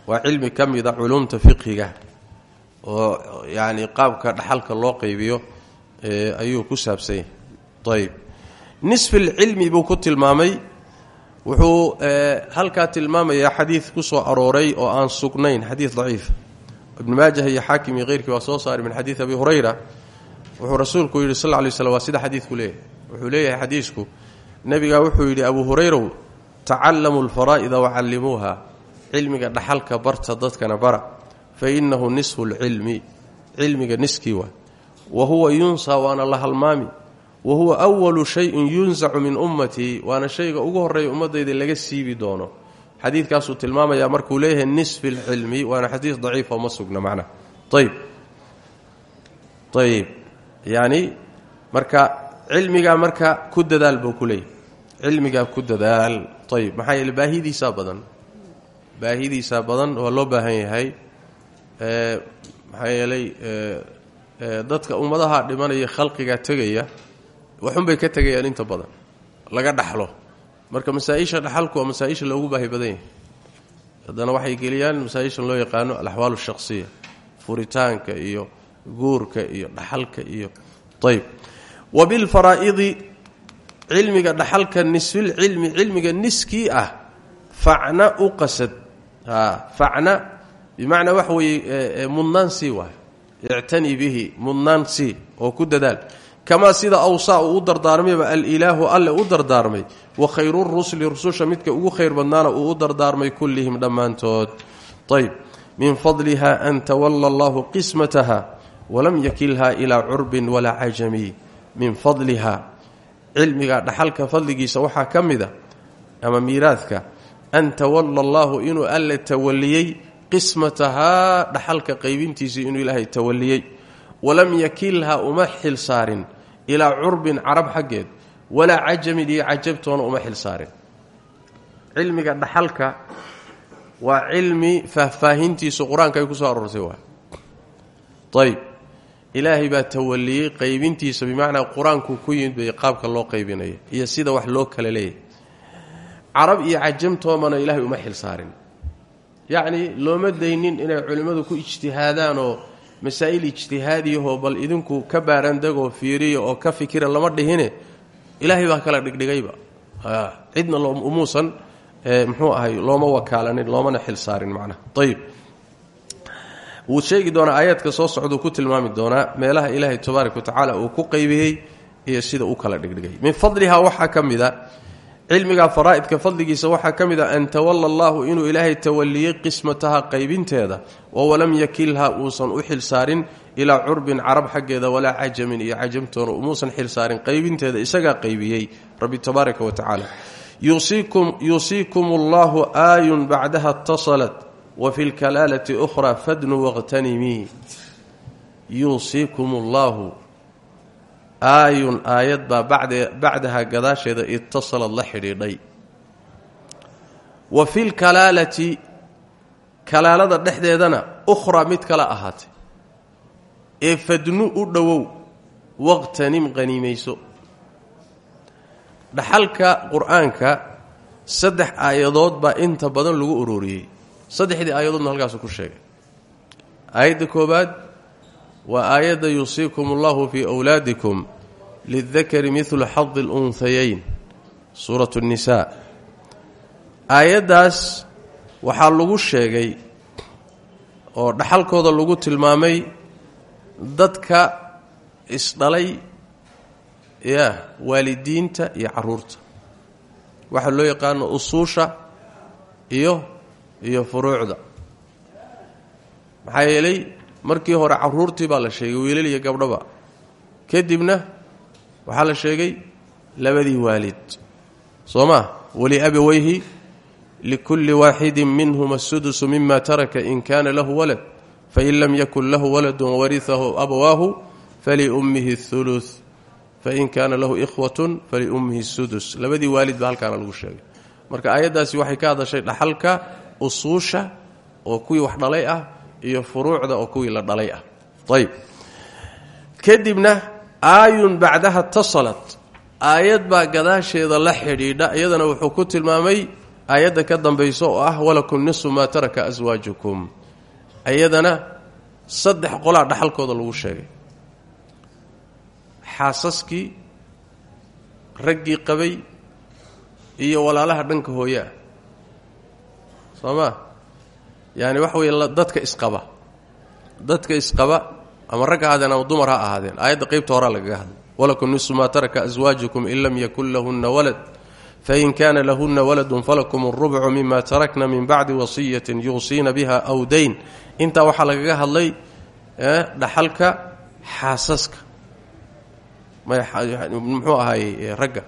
waa cilmi ka mida culumta fiqhiga oo yacni qaabka dhaxalka loo qaybiyo ayuu ku saabsan yahay. Ayb nisfilcilmi buu ku tilmaamay wuxuu halkaa tilmaamayaa xadiid ku soo arooray oo aan sugnayn. Xadiid daciif. Ibnu maajah iyo xaakim iyo keyrkii waa soo saaray min xadiid abi hurayra. Wuxuu rasuulku yidhi sal lla lay slam waa sida xadiidku leeyahay. Wuxuu leeyahay xadiisku nebigaa wuxuu yidhi abu hurayrow tacallamu lfaraa'ida wacallimuuha cilmiga dhaxalka barta dadkana bara. Fa innahu nisfu lcilmi cilmiga niskii waa wa huwa yunsaa waana la halmaami wa huwa awalu shayin yunsacu min ummatii waana shayga ugu horreeya ummadayda laga siibi doono. Xadiidkaasuu tilmaamayaa markuu leeyahay nisfi lcilmi waana xadiis daciifa ma sugna macnaha ayb ayb yacni marka cilmigaa marka ku dadaal buu ku leeyahay. Cilmigaa ku dadaal. Ayb maxaa yeele baahidiisaa badan. Baahidiisaa badan waa loo baahan yahay maxaa yeelay dadka ummadaha dhimanaya khalqigaa tegaya waxunbay ka tegayaan inta badan laga dhaxlo. Marka masaa-isha dhaxalku waa masaa-isha loogu baahi badan yahay. Haddana waxay geliyaan masaa-ishan loo yaqaano alaxwaal ashaqsiya furitaanka iyo guurka iyo dhaxalka iyo ayb wabilfaraa'idi cilmiga dhaxalka nisfilcilmi cilmiga niskii ah facna u qasad. Facna bimacnaa waxa weeye mudnaan sii waay. Ictani bihi mudnaan sii oo ku dadaal kamaa sida awsaa uu u dardaarmayba alilaahu alle u dardaarmay wa khayrurusli rususha midka ugu khayr badnaana uu u dardaarmay kullihim dhammaantood. Ayb min fadliha an tawalla allahu qismataha walam yakilha ilaa curbin walaa cajami. Min fadliha. Cilmiga dhaxalka fadligiisa waxaa ka mida ama miiraadka an tawalla allaahu inuu alle tawaliyey qismatahaa dhaxalka qaybintiisii inuu ilaahay tawaliyey walam yakilha uma xil ilaa curbin carab xaggeed walaa cajamin iyo cajabtoona uma xil saarin. Cilmiga dhaxalka waa cilmi faahfaahintiisu qur'aanka ay ku soo aroortay waa. Ayb ilaahay baa tawaliyey qaybintiisa bimacnaa qur'aanku ku yimid bay qaabka loo qaybinayo iyo sida wax loo kala leeyahy carab iyo cajamtoomana ilaahay uma xil saarin. Yacni looma daynin inay culimmadu ku ijtihaadaan oo masaa'il ijtihaadiyahoo bal idinku ka baarandegoo fiiriya oo ka fikira lama dhihine ilaahay baa kala dhigdhigayba cidna umuusan muxuu ahay looma wakaalanin loomana xil saarin macnaha ayib wuu sheegi doonaa aayaadka soo socduu ku tilmaami doonaa meelaha ilaahay tabaaraka wa uu ku qaybiyey iyo sida u kala dhigdhigay. Min fadlihaa waxaa ka mid cilmigaa faraa'idka fadligiisa waxaa ka mid a an tawalla allaahu inuu ilaahay tawaliyey qismataha qaybinteeda oo walam yakilha uusan u xil saarin ilaa curbin carab xaggeeda walaa cajamin iyo cajamtoona umuusan xil saarin qaybinteeda isagaa qaybiyey rabbi tabaaraka wa tacaala. Yuusiikum allahu aayun bacdaha اtasalat wa fi lkalaalati ukhraa fadnu waqhtanimii yuusiikum allaahu aayun aayad baa bacdaha gadaasheeda itasalad la xidhiidhay. Wa fi lkalaalati kalaalada dhexdeedana ukhraa mid kala ahaatay. Ee fadnu u dhowow waqhtanim qaniimayso. Dhaxalka qur'aanka saddex aayadood baa inta badan lagu ururiyey. Saddexdii aayadoodna halkaasu ku sheegay. Aayadda koobaad waa aayadda yuusiikum allahu fii wlaadikum lidakari midlu xadi lunhayayn suuratu nnisaa aayaddaas waxaa lagu sheegay oo dhaxalkooda lagu tilmaamay dadka isdhalay ya waalidiinta iyo carruurta. Waxaa loo yaqaano usuusha iyo iyo furuucda. Maxaa yeelay markii hore caruurtii baa la sheegay wiilal iyo gabdhaba kadibna waxaa la sheegay labadii waalid. Soo maa waliabawayhi likulli waaxidin minhuma asudusu mima taraka in kaana lahu walad fain lam yakun lahu waladun warihahu abawaahu faliummihi اhulu fain kaana lahu ikhwatun faliummihi sudus labadii waalid baa halkaana lagu sheegay. Marka aayaddaasi waxay ka hadashay dhaxalka usuusha oo kuwii wax dhalay ah iyo furuucda oo kuwii la dhalay ah. Ayb kadibna aayun bacdaha tasalat. Aayad baa gadaasheeda la xidhiidha iyadana wuxuu ku tilmaamay aayadda ka dambayso oo ah walakum nisu maa taraka aswaajukum iyadana saddex qolaa dhaxalkooda lagu sheegay. Xaasaskii raggii qabay iyo walaalaha dhanka hooye ah soo maa yaani waxa weeye dadka isqaba. Dadka isqaba ama rag ha ahaadeen dumar ha ahaadeen. Aayadda qaybta horaa lagaga hadlay. Walakum nisu maa taraka aswaajukum in lam yakun lahunna walad. Fain kaana lahunna waladun falakum alrubcu mima tarakna min bacdi wasiyatin yuusiina biha aw dayn. Intaa waxaa lagaga hadlay dhaxalka xaasaska. Muxuu ahaayey ragga.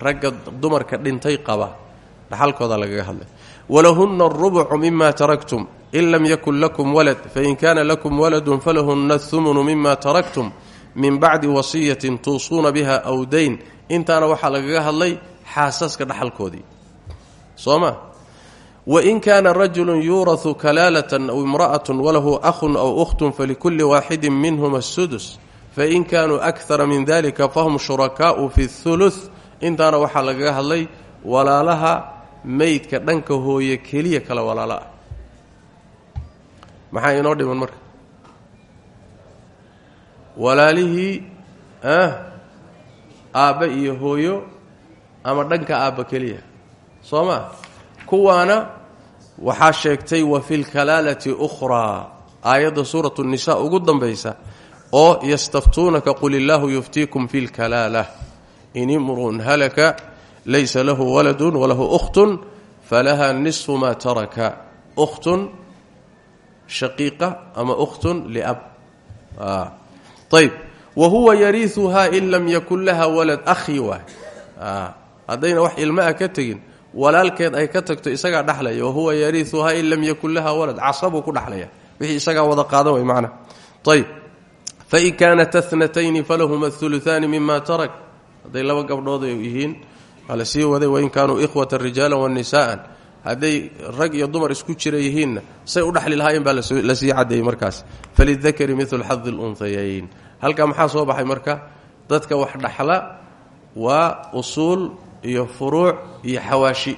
Ragga dumarka dhintay qaba. Dhaxalkooda lagaga hadlay walahunna alrubcu mima taraktum in lam yakun lakum walad fain kaana lakum waladun falahunna athumunu mima taraktum min bacdi wasiyatin tuusuuna biha aw dayn intaana waxaa lagaga hadlay xaasaska dhaxalkoodii soo ma wain kaana rajulu yuurahu kalaalatan aw imra'atun walahu ahun aw ukhtun falikulli waaxidin minhuma sudus fain kaanuu akara min dalika fahum shurakaau fi thuluth intaana waxaa lagaga hadlay walaalaha meydka dhanka hooye keliya kale walaalo ah maxaa inoo dhiman marka? Walaalihii aabbe iyo hooyo ama dhanka aabba keliya. Soo maa kuwaana waxaa sheegtay wa fi lkalaalati ukhraa aayadda suuratu nisa ugu dambaysa oo yastaftuunaka qul illaahu yuftiikum fi lkalaala in halaka laysa lahu waladun walahu ukhtun falaha nisfu maa taraka. Ukhtun shaqiiqa ama ukhtun liab. Ayb wa huwa yariiuhaa in lam yakun laha walad ahi waay haddayna wax ilma a ka tegin walaalkeed ay ka tagto isagaa dhaxlaya. Wahuwa yariiuhaa in lam yakun laha walad. Casabuu ku dhaxlaya. Wixii isagaa wada qaadan way macna. Ayb fain kaanat atnatayni falahuma auluaani mima tarak. Hadday waa la sii waday wain kaanuu ikhwata rijaala wanisaa'an hadday rag iyo dumar isku jira yihiinna say u dhaxli lahaayeen baa la sii cadeeyey markaas. Falidakari milu xadi lunhayayn halkaa maxaa soo baxay marka? Dadka wax dhaxla waa usuul iyo furuuc iyo xawaashi.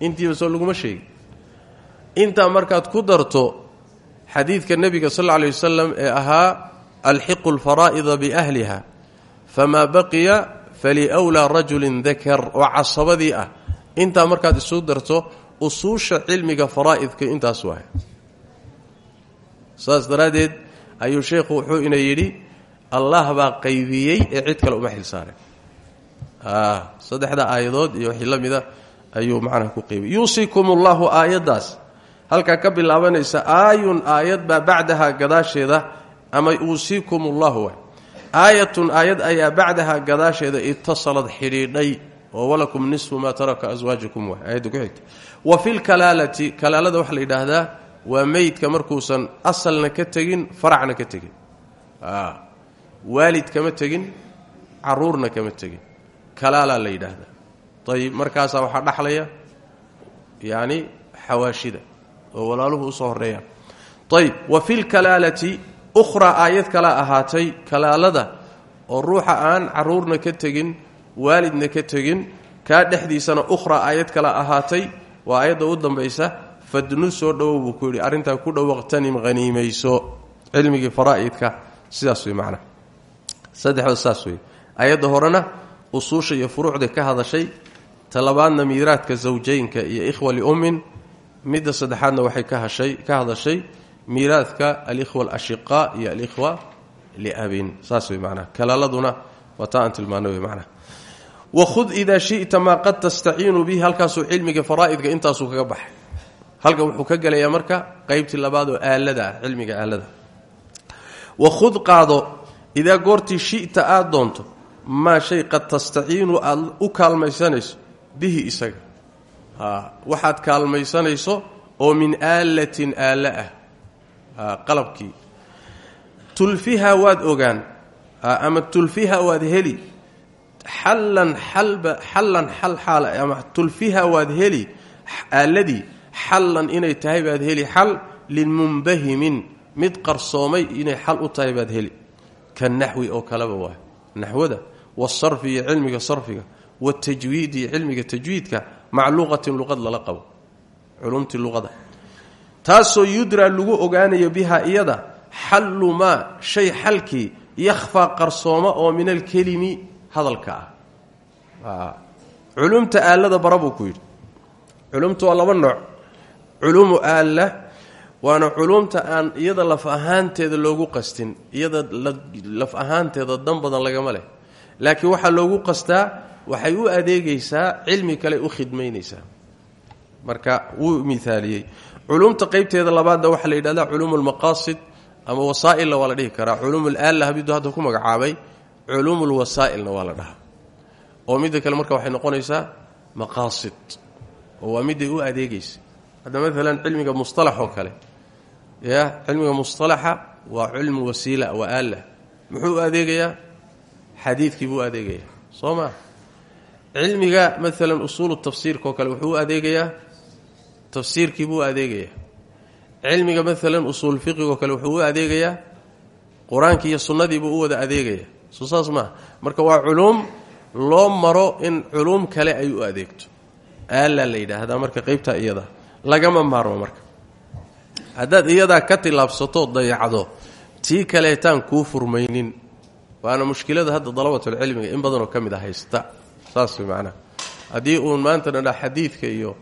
Intiiba soo laguma sheegin. Intaa markaad ku darto xadiidka nebiga sal lla alay wasalam ee ahaa alxiqu lfaraa'ida biahliha famaa baqiya faliwlaa rajulin dakar oo casabadii ah. Intaa markaad isu darto usuusha cilmiga faraa'idka intaas waay saas daraaddeed ayuu sheekhu wuxuu ina yidhi allah baa qaybiyey ee cid kale uma xilsaaray saddexda aayadood iyo wixii la mida ayuu macnaha ku qaybiyey. Yuusikum ullahu aayaddaas. Halkaa ka bilaabanaysa aayun aayad baa bacdaha gadaasheeda ama uusiikum ullahu aayatun aayad ayaa bacdaha gadaasheeda itasalad xidhiidhay oo walakum nisfu maa taraka aswaajukum aayadda ku xigta. Wa fi lkalaalati kalaalada waxaa la yidhaahdaa waa meydka markuusan asalna ka tegin faracna ka tegin. Waalid kama tegin caruurna kama tegin. Kalaalaa la yidhaahdaa. Ayib markaasaa waxaa dhaxlaya yacni xawaashida oo walaaluhu u soo horreeyaan ayib wa fi lkalaalati ukhraa aayad kala ahaatay kalaalada oo ruuxa aan caruurna ka tegin waalidna ka tegin kaa dhexdiisana ukhraa aayad kala ahaatay waa aayadda u dambaysa fadnu soo dhowow buu ku yidhi arrintaa ku dhowaqtanim haniimayso cilmigii faraa'idka sidaas wey macnaa saddexda saas wey ayadda horena usuusha iyo furuucda ka hadashay talabaadna miiraadka zawjaynka iyo ikhwa liummin midda saddexaadna waxay ka hashay ka hadashay miiraadka alikhwa alashiqaa iyo alikhwa liabin saas wey macnaha kalaaladuna waa taa aan tilmaano wey macnaha wakhud idaa shita maa qad tastaciinu bihi halkaasuu cilmiga faraa'idka intaasuu kaga baxay. Halkan wuxuu ka gelayaa marka qaybtii labaad oo aalada ah cilmiga aalada. Wakhud qaado idaa goortii shita aad doonto maa shay qad tastaciinu aad u kaalmaysanayso bihi isaga. Waxaad kaalmaysanayso oo min aalatin aalla ah qalabkii. Tulfiha waad ogaan ama tulfiha waad heli. Xallan xalba xallan xal xaal ama tulfiha waad heli aaladii xallan inay tahay baad heli xal limunbahimin mid qarsoomay inay xal u tahay baad heli. Ka naxwi oo kaleba waay naxwada wasarfi iyo cilmiga sarfiga watajwiid iyo cilmiga tajwiidka maca luqatin luqad lala qabo culumtii luqada taasoo yudraa lagu ogaanayo biha iyada xallu maa shay xalkii yakhfaa qarsooma oo min alkelimi hadalka ah. Culumta aalada bara buu ku yidhi. Culumta waa laba nooc. Culuumu aalla waana culumta aan iyada laf ahaanteeda loogu qastin iyada laf ahaanteeda dan badan lagama leh. Laakiin waxaa loogu qastaa waxay u adeegaysaa cilmi kale u khidmaynaysaa. Marka wuu miaaliyey culumta qaybteeda labaadna waxaa la yidhahda culuum lmaqaasid ama wasaa'ilna waa la dhihi karaa. Culuum alaalla habidu hadda ku magacaabay culuum lwasaa'ilna waa la dhahaa. Oo midda kale marka waxay noqonaysaa maqaasid oo waa midday u adeegaysa. Hadda maalan cilmiga musalax oo kale ya cilmiga musalaxa waa cilmu wasiila waa aalla muxuu u adeegayaa? Xadiidkii buu u adeegayaa. Soo maa cilmiga maalan usuulu tafsiirka oo kale wuxuu u adeegayaa tafsiirkii buu u adeegayaa cilmiga maalan usuul fiqigo kale wuxuu u adeegayaa qur'aankii iyo sunnadiibuu u wada adeegayaa soo saas marka waa culuum loo maro in culuum kale ay u adeegto. Aallaa la yidhaahdaa marka qaybtaa iyada. Lagama maarmo marka. Haddaad iyadaa ka tilaabsato dayacdo tii kaleetaan kuu furmaynin. Waana mushkilada hadda dalabatulcilmiga in badanoo ka mid a haysta. Saas way macnaha haddii maanta dhandha xadiidka iyo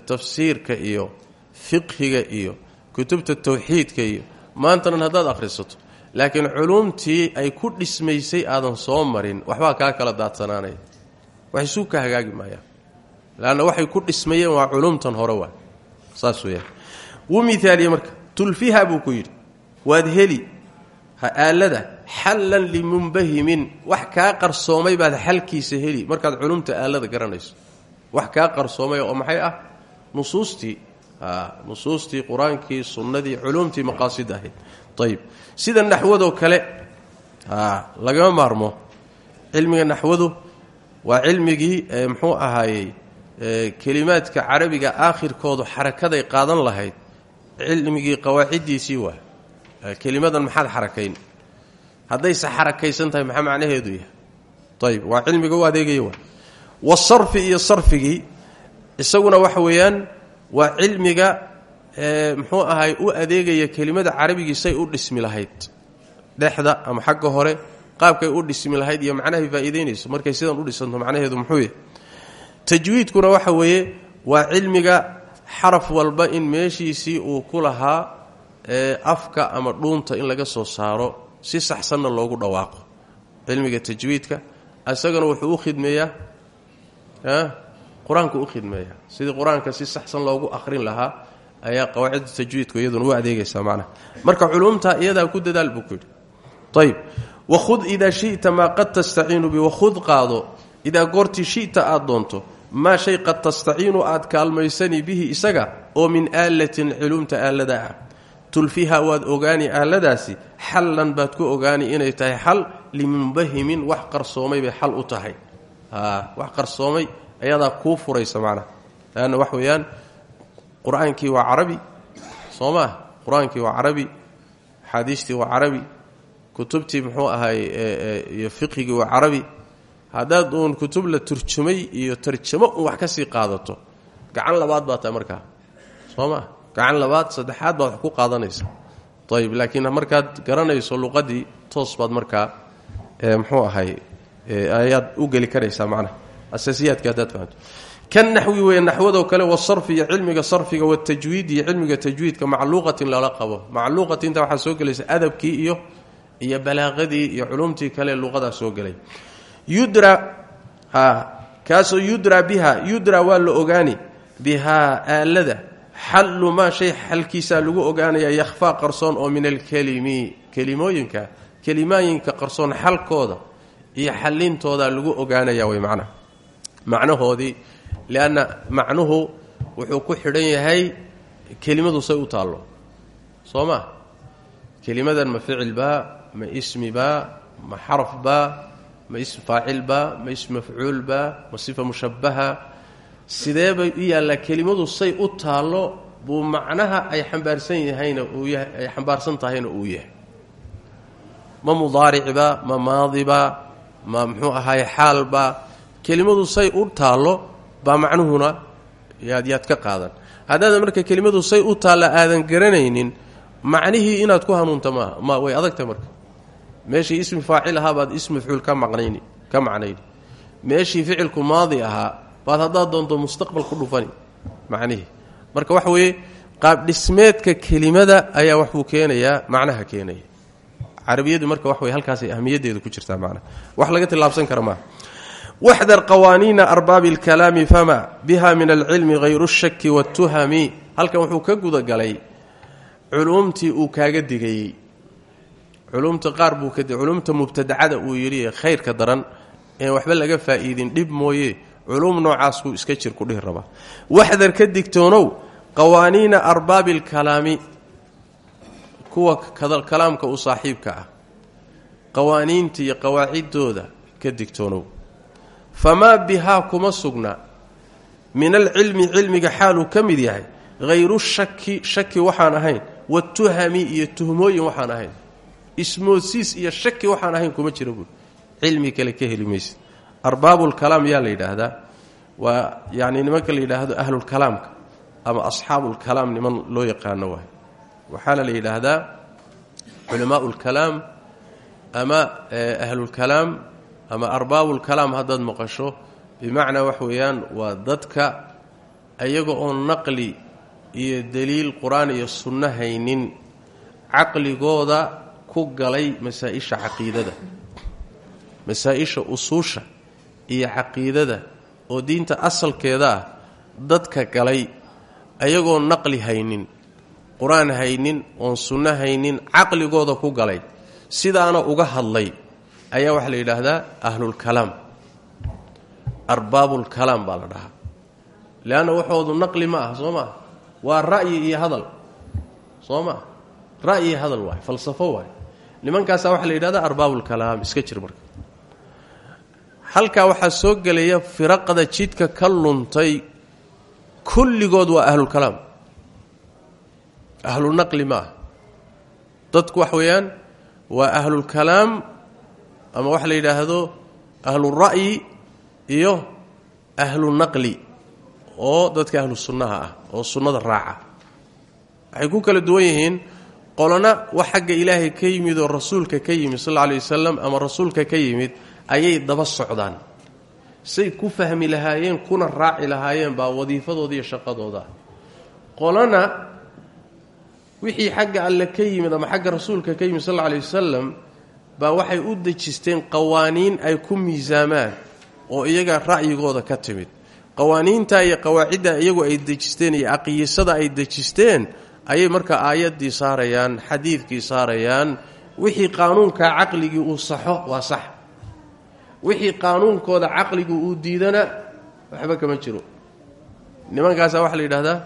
tafsiirka iyo fiqhiga iyo kutubta tawxiidka iyo maanta dhan haddaad akhrisato. Laakiin culuumtii ay ku dhismaysay aadan soo marin waxbaa kaa kala daadsanaanaya wax isuu ka hagaagi maayaan. Waxay ku dhismayeen waa culuumtan hore waa. Saas weyaan wuu marka. Tulfiha buu ku yidhi. Waad heli. Aalada xallan limunbahimin. Wax kaa qarsoomay baad xalkiisa heli. Markaad culumta aalada garanayso. Wax kaa qarsoomay oo maxay ah nusuustii nusuustii qur'aankii sunnadii culumtii maqaasid ahayd. Ayib sida naxwadoo kale lagama maarmo. Cilmiga naxwadu waa cilmigii muxuu ahaayey kelimaadka carabiga aakhirkoodu xarakaday qaadan lahayd. Cilmigii qawaaciddiisii waa kelimadan maxaad xarakayn? Haddayse xarakaysan tahay maxaa macnaheedu yahay? Ayib waa cilmiga u adeegaya waa isaguna waxa weeyaan waa cilmiga muxuu ahay u adeegaya kelimada carabigii say u dhismi lahayd. Dhexda ama xagga hore qaabkay u dhismi lahayd iyo macnahay faa'iidaynayso. Markay sidan u dhisanto macnaheedu muxuu yahy tajwiidkuna waxa weeye waa cilmiga xaraf walba in meeshiisii uu ku lahaa afka ama dhuunta in laga soo saaro si saxsanna loogu dhawaaqo. Cilmiga tajwiidka isagana wuxuu u khidmeeyaa qur'aanku u khidmeeyaa sidii qur'aanka si saxsan loogu akhrin lahaa ayaa qawaacidda tajwiidku iyaduna u adeegaysaa macnaha. Marka culumta iyadaa ku dadaal buu ku yidhi. Ayb wakhud idaa shita qad tastaciinu bi wakhud qaado idaa goortii shita aad doonto maa shay qad tastaciinu aad kaalmaysani bihi isaga oo min aalatin culumta aalada ah tulfiha waad ogaani aaladaasi xallan baad ku ogaani inay tahay xal limunbahimin wax qarsoomay bay xal u tahay. Wax qarsoomay ayadaa kuu furaysa macnaha leanna wax weeyaan qur'aankii waa carabi soo maa qur'aankii waa carabi axaadiistii waa carabi kutubtii muxuu ahay iyo fiqigii waa carabi. Haddaad uun kutub la turjumay iyo tarjamo un wax ka sii qaadato gacan labaad baa tahay markaa. Soo gacan labaad saddexaad baad wax ku qaadanaysa. Ayib laakiin markaad garanayso luqadii toos baad markaa muxuu ahay ayaad u geli karaysaa macnaha asaasiyaadka haddaad fahamto kan naxwi weeye naxwadoo kale wasarfi iyo cilmiga sarfiga watajwiid iyo cilmiga tajwiidka macluuqatin lala qabo. Macluuqatinta waxaa soo gelaysa adabkii iyo iyo balaaqadii iyo culumtii kale luqadaa soo gelay. Yudra kaasoo yudra biha yudra waa la ogaani. Bihaa aalada. Xallu maa shay xalkiisaa lagu ogaanaya yakhfaa qarsoon oo min alkelimi kelimooyinka kelimooyinka qarsoon xalkooda iyo xallintooda lagu ogaanaya way macnaha macnahoodii lianna macnuhu wuxuu ku xidhan yahay kelimadu say u taallo. Soo maa kelimadan ma ficil baa ma ismi baa ma xaraf baa ma ism faacil baa ma ism mafcuul baa ma sifa mushabbaha. Sidee bay u yaallaa kelimadu say u taallo buu macnaha ay xambaarsan yahayna uu yahay ay xambaarsan tahayna uu yahay. Ma mudaaricba ma maadiba ma muxuu ahaay xaalba kelimadu say u taallo baa macnuhuna yaad yaad ka qaadan. Haddaadan marka kelimadu say u taalla aadan garanaynin macnihii inaad ku hanuunta maaha ma way adagtahay marka. Meeshii ismi faacil ahaa baad ismi mafcuul ka maqnayni ka macnayni meeshii ficilku maadi ahaa baad haddaad doonto mustaqbal ku dhufani macnihii. Marka waxa weeye qaab dhismeedka kelimada ayaa waxbuu keenayaa macnaha keenaya. Carabiyadu marka wax wey halkaasay ahmiyaddeedu ku jirtaa macnaha. Wax laga tillaabsan kara maaha waxdar qawaaniina arbaabi alkalaami fama biha min alcilmi hayru shaki waatuhami halkan wuxuu ka gudagalay culuumtii uu kaaga digayey culumta qaar buu ka culumta mubtadacada uu yidhi ee khayrka daran een waxba laga faa'iidin dhib mooye culum noocaasuu iska jir ku dhihi rabaa. Waxdar ka digtoonow qawaaniina arbaabi alkalaami kuwa kalaamka u saaxiibka ah qawaaniinta qawaaciddooda ka digtoonow famaa bihaa kuma sugna. Min alcilmi cilmiga xaaluu ka mid yahay. Hayru shaki shaki waxaan ahayn. Watuhami iyo tuhmooyin waxaan ahayn. Ismoodsiis iyo shaki waxaan ahayn kuma jira buuri cilmi kale ka heli maysid. Arbaabulkalaam yaa la yidhaahdaa. Waa yacni nimanka la yidhaahdo ahlulkalaamka ama asxaabulkalaam niman loo yaqaano waay. Waxaana la yidhaahdaa culamaau lkalaam ama ahlulkalaam ama arbaabulkalaam haddaad maqasho bimacnaa wax weeyaan waa dadka iyaga oo naqli iyo daliil qur'aan iyo sunno haynin caqligooda ku galay masaa-isha caqiidada. Masaa-isha usuusha iyo caqiidada oo diinta asalkeeda ah dadka galay ayagoo naqli haynin qur'aan haynin oon sunno haynin caqligooda ku galay sidaana uga hadlay ayaa waxaa la yidhaahdaa ahlulkalaam arbaabulkalaam baa la dhahaa. Leanna waxoodu naqli ma ah soo maa waa ra'yi iyo hadal. Soo maa ra'yi iyo hadal waay falsafo waay nimankaasaa waxaa la yidhahdaa arbaabulkalaam iska jir marka. Halkaa waxaa soo gelaya firaqda jidka ka luntay kulligood waa ahlulkalaam ahlu naqli ma ah dadku wax weeyaan waa ahlulkalaam ama waxa la yidhaahdo ahlura'yi iyo ahlu naqli oo dadka ahlu sunnaha ah oo sunnada raaca. Waxay ku kala duwan yihiin qolona wax xagga ilaahay ka yimid oo rasuulka ka yimid sal alla alay wasalam ama rasuulka ka yimid ayay daba socdaan. Say ku fahmi lahaayeen kuna raaci lahaayeen baa wadiifadooda iyo shaqadooda. Qolana wixii xagga alle ka yimid ama xagga rasuulka ka yimid sal alla alay wasalam baa waxay u dejisteen qawaaniin ay ku miisaamaan oo iyaga ra'yigooda ka timid. Qawaaniinta iyo qawaacidda iyagu ay dejisteen iyo aqiyisada ay dejisteen ayay marka aayaddii saarayaan xadiidkii saarayaan. Wixii qaanuunkaa caqligii uu saxo waa sax. Wixii qaanuunkooda caqligu uu diidana waxba kama jiro. Nimankaasa waxaa la yidhahdaa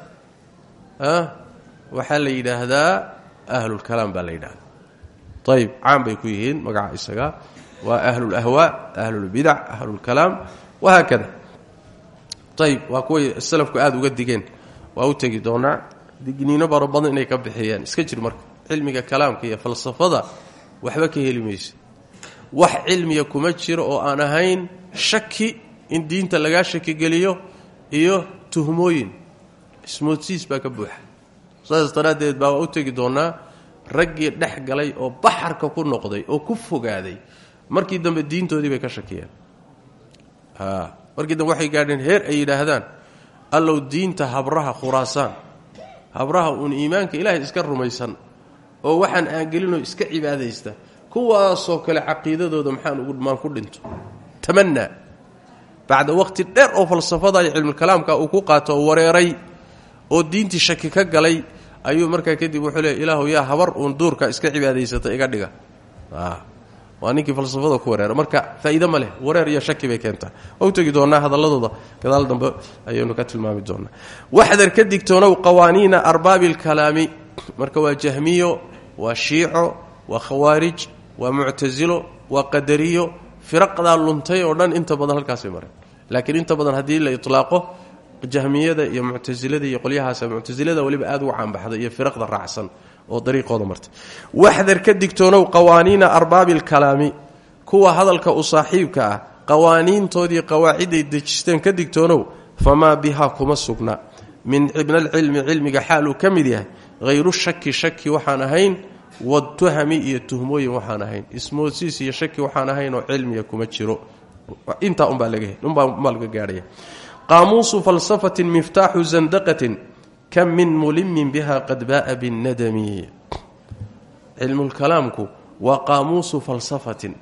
waxaa la yidhaahdaa ahlulkalaam baa la yidhahdaa ayib caan bay ku yihiin magaca isaga. Waa ahlulahwaa ahlulbidac ahlulkalaam wahaakada ayib waa kuway salafku aada uga digeen. Waa u tegi doonaa digniino baro badan inay ka bixiyeen iska jir marka. Cilmiga kalaamka iyo falsafada waxba ka heli maysa wax cilmiga kuma jiro oo aan ahayn shaki in diinta lagaa shakigeliyo iyo tuhmooyin. Ismoodsiis baa ka buuxa. Saas daraaddeed baa waa u tegi doonaa raggii dhex galay oo baxarka ku noqday oo ku fogaaday markii dambe diintoodii bay ka shakiyeen. Markii dambe waxay gaadheen heer ay yidhaahdaan allow diinta habraha khuraasaan habraha uun iimaanka ilaahay iska rumaysan oo waxaan aangelinoo iska cibaadaysta kuwaasoo kale caqiidadooda maxaan ugu maan ku dhinto. Tamanaa bacda waqti dheer oo falsafada iyo cilmukalaamka uu ku qaato wareeray oo diintii shaki ka galay ayuu markaa kadib wuxuu leey ilaahu yaa habar uun duurka iska cibaadaysata iga dhiga. Waa ninkii falsafada ku wareera marka faa'iide ma wareer iyo shaki bay keentaa waa u hadalladooda gadaal dambe ayaynu ka tilmaami doonaa. Waxdar ka digtoonow qawaaniina arbaabi alkalaami marka waa jahmiyo waa shiico waa khawaarij waa muctasilo waa qadariyo firaqdaa luntay oo dhan inta badan halkaasay mareen. Laakiin inta badan haddii la itlaaqo jahmiyada iyo muctasilada iyo qolyahaas muctasilada weliba aada ugu caanbaxday iyo firaqda raacsan oo dariiqooda martay. Waxdar ka digtoonow qawaaniina arbaabi alkalaami kuwa hadalka u saaxiibka ah qawaaniintoodii qawaaciday dejisteen ka digtoonow famaa bihaa kuma sugna. Min ibnalcilmi cilmiga xaaluu ka mid yahay hayru shaki shaki waxaan ahayn wadtuhami iyo tuhmooyin waxaan ahayn. Ismoodsiis iyo shaki waxaan ahayn oo cilmiga kuma jiro. Intaa umbaa laga gaadhaya qaamuusu falsafatin miftaaxu zandaqatin kam min mulimin biha qad ba'a binnadami. Cilmulkalaamku waa qaamuusu falsafatin.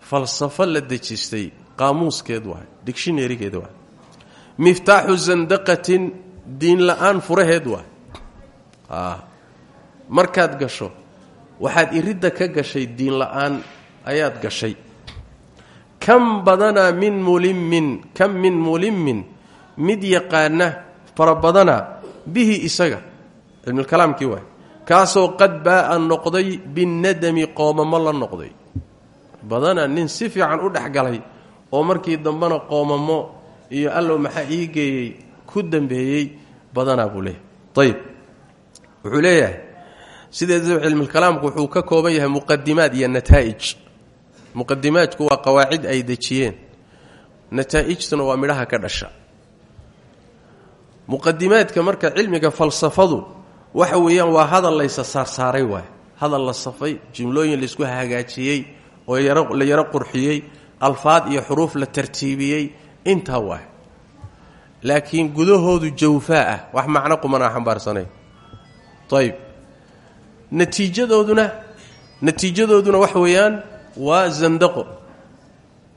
Falsafo la dejistay qaamuuskeed waay digshinerigeed waay miftaaxu zandaqatin diin la'aan furaheed waay markaad gasho waxaad iridda ka gashay diin la'aan ayaad gashay kam badanaa min mulimin kam min mulimin mid yaqaana fara badanaa bihi isaga. Cilmulkalaamkii waay. Kaasoo qad baa'a noqday binnadami qoomamo la noqday. Badanaa nin si fiican u dhex galay oo markii dambena qoomamo iyo allow maxaa ii geeyey ku dambeeyey badanaa buu leeyahay. Ayib wuxuu leeyahay sideedaba cilmulkalaamku wuxuu ka kooban yahay muqadimaad iyo nataa'ij muqadimaadku waa qawaacid ay dejiyeen. Nataa'ijtuna waa midhaha ka dhasha. Muqadimaadka marka cilmiga falsafadu waxa weeyaan waa hadal laysa saarsaaray waay hadal la safay jimlooyin laysku hagaajiyey oo la yaro qurxiyey alfaad iyo xuruuf la tartiibiyey intaa waay laakiin gudahoodu jawfaa ah wax macno qumanaa xambaarsanayn ayib natiijadooduna natiijadooduna waxa weeyaan waa zandaqo.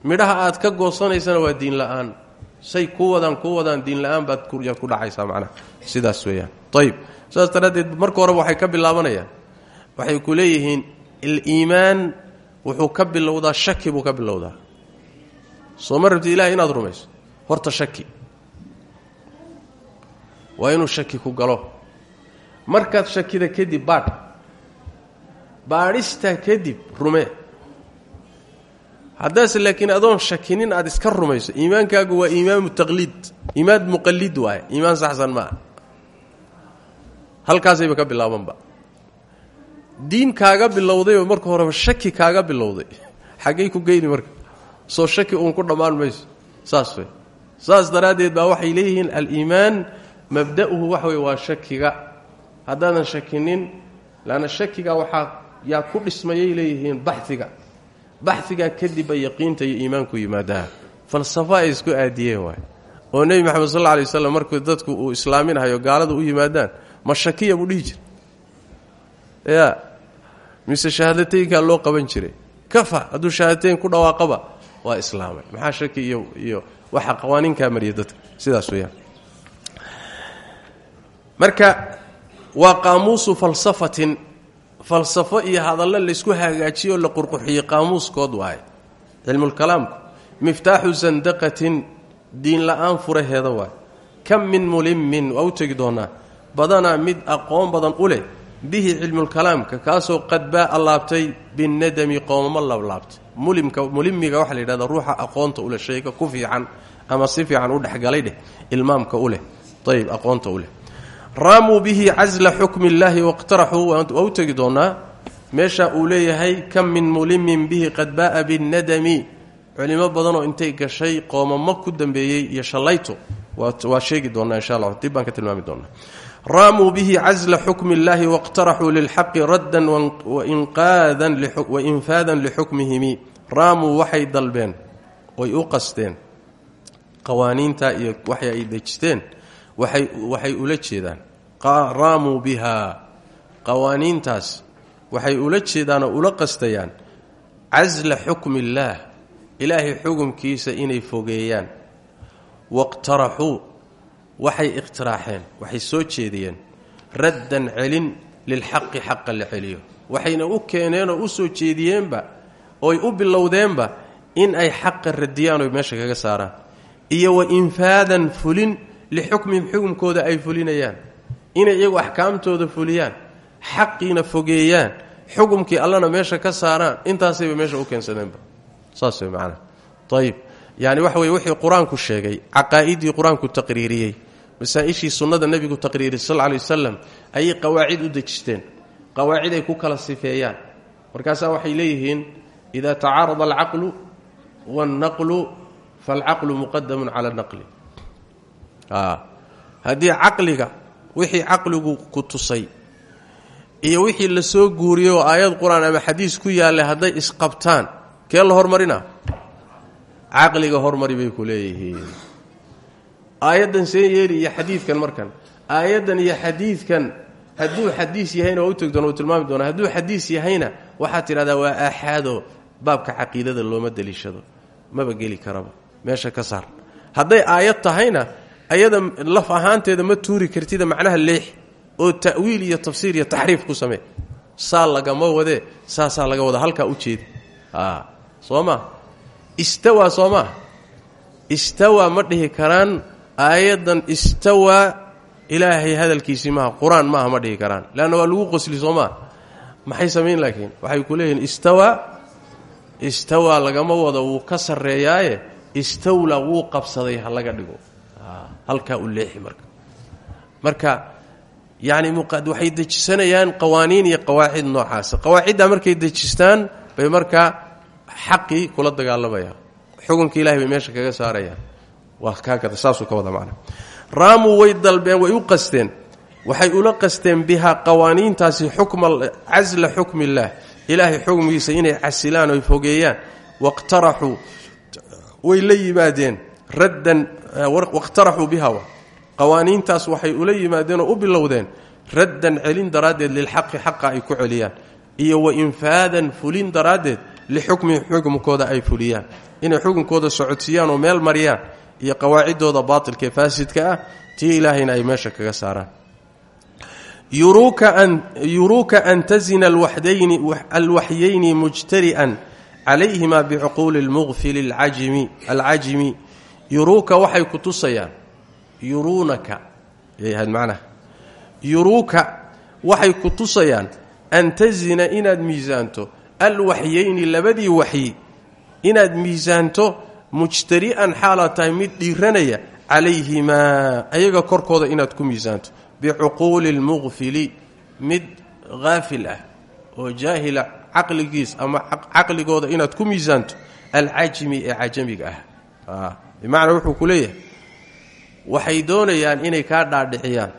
Midhaha aad ka goosanaysana waa diin la'aan. Say ku wadaan ku wadaan diin la'aan baad yaad ku dhacaysaa macnaha. Sidaas weeyaan. Ayib saas daraaddeed marka horeba waxay ka bilaabanayaan. Waxay ku leeyihiin aliimaan wuxuu ka bilowdaa shaki buu ka bilowdaa. Soo ma rabtid ilahay inaad rumayso? Horta shaki. Waa inuu shaki ku galo. Markaad shakida kadib baadh. Baadhistaa kadib rumee haddaase laakiin adoon shakinin aad iska rumayso. Iimaankaagu waa iimaan taqliid. Iimaan muqallid waaye. Iimaan saxsan maaha. Halkaasayba ka bilaabanba diin kaaga bilowdayoo marka horeba shaki kaaga bilowday. Xaggay ku geyni marka. Soo shaki uun ku dhammaan mayso. Saas wey saas daraaddeed baa waxay leeyihiin aliimaan mabda'uhu waxa wey waa shakiga. Haddaadan shakinin laanna shakiga waxaa yaa ku dhismayay leeyihiin baxiga baxigaa kadibba yaqiinta iyo iimaanku yimaadaa falsafo ay isku aadiyeen waay. Oo nebi maxamed sal alla alay waslam markuu dadku uu islaaminahayo gaalada u yimaadaan ma shakiya buu dhihi jira ya mise shahaadateynkaa loo qaban jiray? Kafa hadduu shahaadateyn ku dhawaaqaba waa islaamay. Maxaa shaki iyo iyo waxa qawaaniinkaa mariya dadka? Sidaas weyaan marka waa qaamuusu falsafatin falsafo iyo hadallo laysku hagaajiyoo la qurquxiyey qaamuuskood waaye cilmulkalaamku miftaaxu sandaqatin diin la'aan furaheeda waaye kam min mulimin waa u tegi doonaa badanaa mid aqoon badan u leh bihi cilmulkalaamka kaasoo qad baa laabtay binadami qoomamo lablaabtay mulimka mulimiga waxaa la ruuxa aqoonta uleh shayga ku fiican ama si fiican u dhexgalay dheh ilmaamka u leh. Ayib aqoonta u raamuu bihi casla xukmi illaahi waqtaraxuu waa u tegi doonaa meesha uu leeyahay kam min mulimin bihi qad ba'a binadami culimo badanoo intay gashay qoomamo ku dambeeyey iyo shallayto waa sheegi doonaa insha allah dib ka tilmaami doonaa. Raamuu bihi casla xukmi illaahi wاqtaraxuu lilxaqi raddan wainfaadan lixukmihimi raamuu waxay dalbeen oy u qasteen. Qawaaniinta iyo waxay ay dejisteen waxay ula jeedaan. Raamuu bihaa qawaaniintaas waxay ula jeedaan oo ula qastayaan. Casla xukmi illaah ilaahay xukumkiisa inay fogeeyaan. Waqtaraxuu. Waxay iqtiraaxeen. Waxay soo jeediyeen. Raddan celin lilxaqi xaqa la celiyo. Waxayna u keeneenoo u soo jeediyeenba ooy u bilowdeenba in ay xaqa radiyaan oy meesha kaga saaraan. Iyo wa infaadan fulin lixukmihim xukumkooda ay fulinayaan inay iyagu axkaamtooda fuliyaan xaqiina fogeeyaan xukumkii allana meesha ka saaraan intaasayba meesha u keensadeenba saas way macanaha ayib yani waxa weye wixii qur'aanku sheegay caqaa'idii qur'aanku taqriiriyey masaa-ishii sunnada nebigu taqriiriyey sal alay wasalam ayay qawaacid u dejisteen qawaacid ay ku kala sifeeyaan markaasaa waxay leeyihiin idaa tacaarada alcaqlu waannaqlu falcaqlu muqadamun cala naqli haddii caqliga wixii caqligu ku tusay iyo wixii la soo guuriyey oo aayad qur'aan ama xadiis ku yaallay hadday isqabtaan kee la hormarina? Caqliga hormari bay ku leeyihiin. Aayaddan see yeeli iyo xadiidkan markan. Aayaddan iyo xadiidkan hadduu xadiis yahayna waa u tegi doona uu tilmaami doona hadduu xadiis yahayna waxaad tidhahdaa waa aaxaado baabka caqiidada looma deliishado. Maba geli karaba. Meesha ka saar. Hadday aayad tahayna ayada laf ahaanteeda ma tuuri kartida macnaha leex oo ta'wiil iyo tafsiir iyo taxriif ku samee. Saa lagama wadee saasaa laga wada halkaa u jeedi. Soo ma? Istawaa soo maa ma dhihi karaan aayaddan istawaa ilaahay hadalkiisii maaha qur'aan maaha ma dhihi karaan. Leanna waa lagu qosli soo maa maxay samayn laakiin? Waxay ku leeyihiin istawaa istawaa lagama wado wuu ka sarreeyaaye istawla wuu qabsaday ha laga dhigo halkaa u leexi marka. Marka yacni waxay dejisanayaan qawaaniin iyo qawaacid noocaasa qawaaciddaa markay dejistaan bay markaa xaqii kula dagaalamayaan xukunka ilahay bay meesha kaga saarayaan. Waa kaakada saasuu ka wada macna. Raamuu way dalbeen way u qasteen. Waxay ula qasteen bihaa qawaaniintaasi xukma casla xukmi illaah ilaahay xukmigiisa inay casilaan oy fogeeyaan. Waqtaraxuu way la yimaadeen. Raddan waqtaraxuu biha qawaaniintaas waxay ula yimaadeen oo u bilowdeen raddan celin daraaddeed lilxaqi xaqa ay ku celiyaan iyo wa infaadan fulin daraaddeed lixukmi xukumkooda ay fuliyaan. Inay xukunkooda socodsiiyaan oo meel mariyaan iyo qawaaciddooda baatilka ee faasidka ah tii ilaahayna ay meesha kaga saaraan. Yuruuka an tazina alwaxyayni mujtari'an calayhima bicuquuli lmuqfili alcajimi yuruuka waxay ku tusayaan yuruunaka yahayd macnaha. Yuruuka waxay ku tusayaan an tazina inaad miisaanto alwaxyayni labadii waxyi inaad miisaanto mujtari'an xaalaad tahay mid dhiiranaya calayhimaa ayaga korkooda inaad ku miisaanto. Bicuquuli lmuqfili mid haafil ah oo jaahila caqligiis ama caqligooda inaad ku miisaanto alcajmi ee cajamiga ah bimacnaa wuxuu ku leeyahay waxay doonayaan inay kaa dhaadhiciyaan.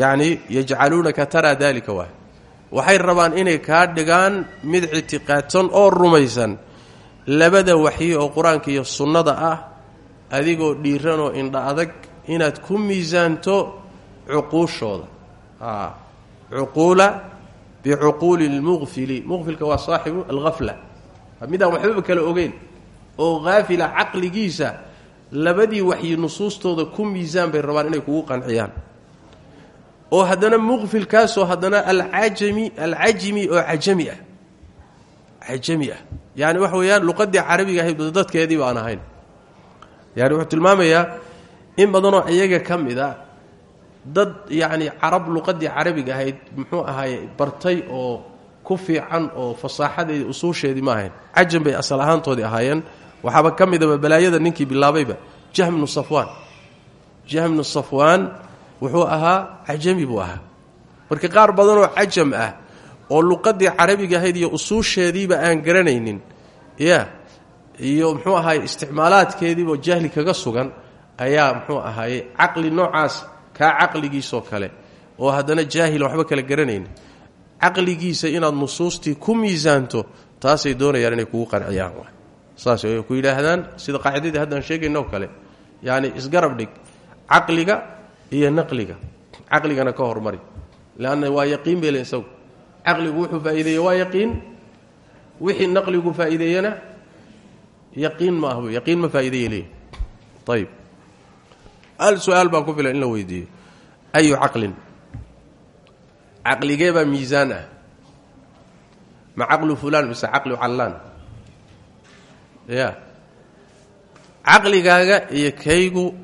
Yacni yajcaluunaka taraa daalika waay. Waxay rabaan inay kaa dhigaan mid ictiqaadsan oo rumaysan labada waxyi oo qur'aanka iyo sunnada ah adigoo dhiiranoo indha adag inaad ku miisaanto cuquushooda. Cuquula bicuquuli lmuqfili muqfilka waa saaxibu alghafla. Midaan waxbaba kala ogeyn. Oo haafila caqligiisa labadii waxyi nusuustooda ku miisaan bay rabaan inay kugu qanciyaan. oo haddana muqfilkaasoo haddana alcajami alcajimi oo cajami ah. Cajami ah. Yani waxa weeyaan luqadii carabiga ahayd dadkeedii baan ahayn. Yani wuxuu tilmaamayaa in badanoo iyaga ka mid a dad yacni carab luqadii carabiga ahayd muxuu ahaay bartay oo ku fiican oo fasaaxadeedii usuusheedii ma ahayn. Cajam bay asal ahaantoodii ahaayeen waxaaba ka midaba balaayada ninkii bilaabayba jahmnu safwaan. Jahmnu safwaan wuxuu ahaa cajami buu ahaa. Marka qaar badanoo cajam ah oo luqadii carabiga ahayd iyo usuusheediiba aan garanaynin ya iyo muxuu ahaay isticmaalaadkeediiba jahli kaga sugan ayaa muxuu ahaaye caqli noocaas kaa caqligiisoo kale oo haddana jaahil waxba kala garanaynin. Caqligiisa inaad nusuustii ku miisaanto taasay doonayaan inay kugu qanciyaan saas way ku yidhaahdaan sida qaacidadii haddaan sheegayno kale. Yacni isgarab dhig caqliga iyo naqliga. Caqligana ka hormari. Leanna waa yaqiin bele isagu. Caqligu wuxuu faa'iideeye waa yaqiin. Wixii naqligu faa'iideeyena yaqiin ma ah yaqiin ma faa'iideeye leeyahy ayib hal su'aal baa ku filan in la weydiiyo. Ayu caqlin? Caqligee baa miisaan ah. Ma caqlu fulaan mise caqlu callaan ya. Caqligaaga iyo kaygu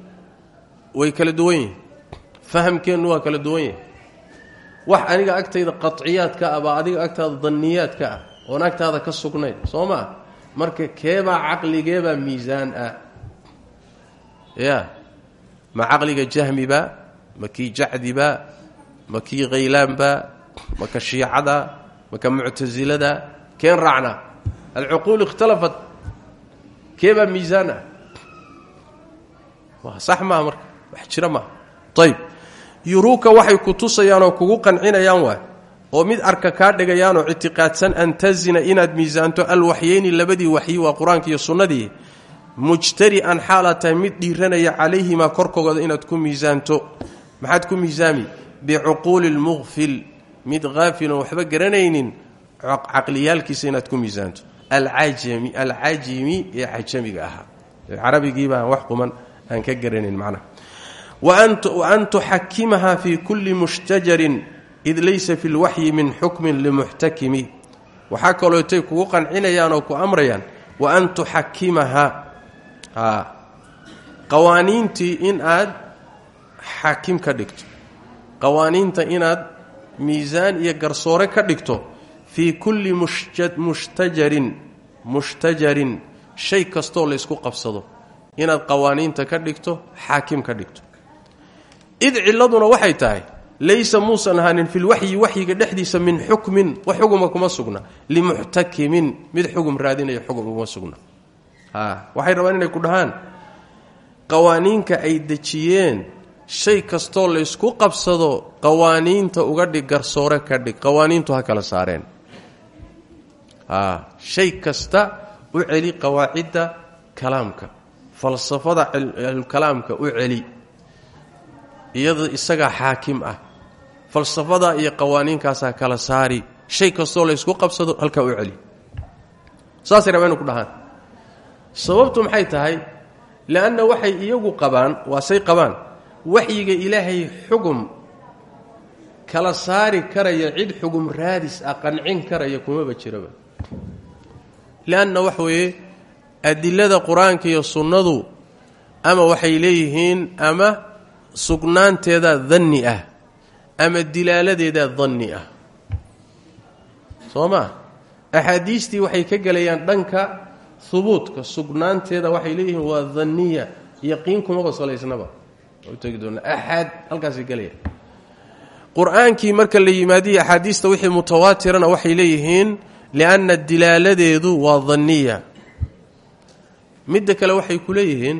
way kala duwan yihiin fahamkeennu waa kala duwan yahay wax aniga agtayda qaciyaadka ah baa adiga agtaada danniyaadka ah oon agtaada ka sugnayn soo maa marka keebaa caqligeebaa miisaan ah. Ya. Ma caqliga jahmiba ma kii jacdiba ma kii khaylaanba ma ka shiicada ma ka muctasilada keen raacna alcuquul ikhtalafat keebaa miisaan ah sax maaha marka wax jira maaha ayb waxay ku tusayaan oo kugu qancinayaan waay oo mid arka kaa dhigayaanoo ictiqaadsan an tazina inaad miisaanto alwaxyeyni labadii waxyi waa qur'aanka iyo sunnadii mujtari'an xaalaad tahay mid dhiiranaya calayhimaa korkooda inaad ku miisaanto. Maxaad ku miisaami? Bicuquuli lmuqfil mid haafilon waxba garanaynin caqliyaalkiisa inaad ku miisaanto alcajami alcajimi ee cajamiga ahaa carabigiibaa wax quman aan ka garanayn macnaha waan tuxakimaha fi kulli mushtajarin id laysa fi lwaxyi min xukmin limuxtakimi waxaa kalootay kugu qancinayaan oo ku amrayaan wa an tuxakimaha qawaaniintii in aad xaakim ka dhigto qawaaniinta inaad miisaan iyo garsoore ka dhigto fii kulli mushtajarin mushtajarin. Shay kastoo laysku qabsado. Inaad qawaaniinta ka dhigto xaakim ka dhigto. Id ciladuna waxay tahay laysa muusan ahaanin filwaxyi waxyiga dhexdiisa min xukmin. Wax xuguma kuma sugna. Limuxtakimin mid xugum raadinaya xugum kuma sugna. Waxay rabaan inay ku dhahaan qawaaniinka ay dejiyeen shay kastoo laysku qabsado qawaaniinta uga dhig garsoore ka dhig qawaaniintu ha kala saareen shay kasta u celi qawaacidda kalaamka falsafada ahlukalaamka u celi iyada isagaa xaakim ah falsafada iyo qawaaniinkaasaa kala saari shay kastoo laysku qabsado halkaa u celi. Saasay rabaa ku dhahaan. Sababtu maxay tahay? Leanna waxay iyagu qabaan waa say qabaan waxyiga ilaahay xugum kala saari karaya cid xugum raadis ah qancin karaya kumaba jiraba leanna waxa weeye adilada qur'aanka iyo sunnadu ama waxay leeyihiin ama sugnaanteedaa danni ah ama dilaaladeedaa danni ah soo maa axaadiistii waxay ka gelayaan dhanka hubuudka sugnaanteeda waxay leeyihiin waa danniya yaqiin kumaba salaysnaba axaad halkaasay gelaya qur'aankii marka la yimaadiya axaadiista wixii mutawaatirana waxay leeyihiin lianna dilaaladeedu waa danniya midda kale waxay ku leeyihiin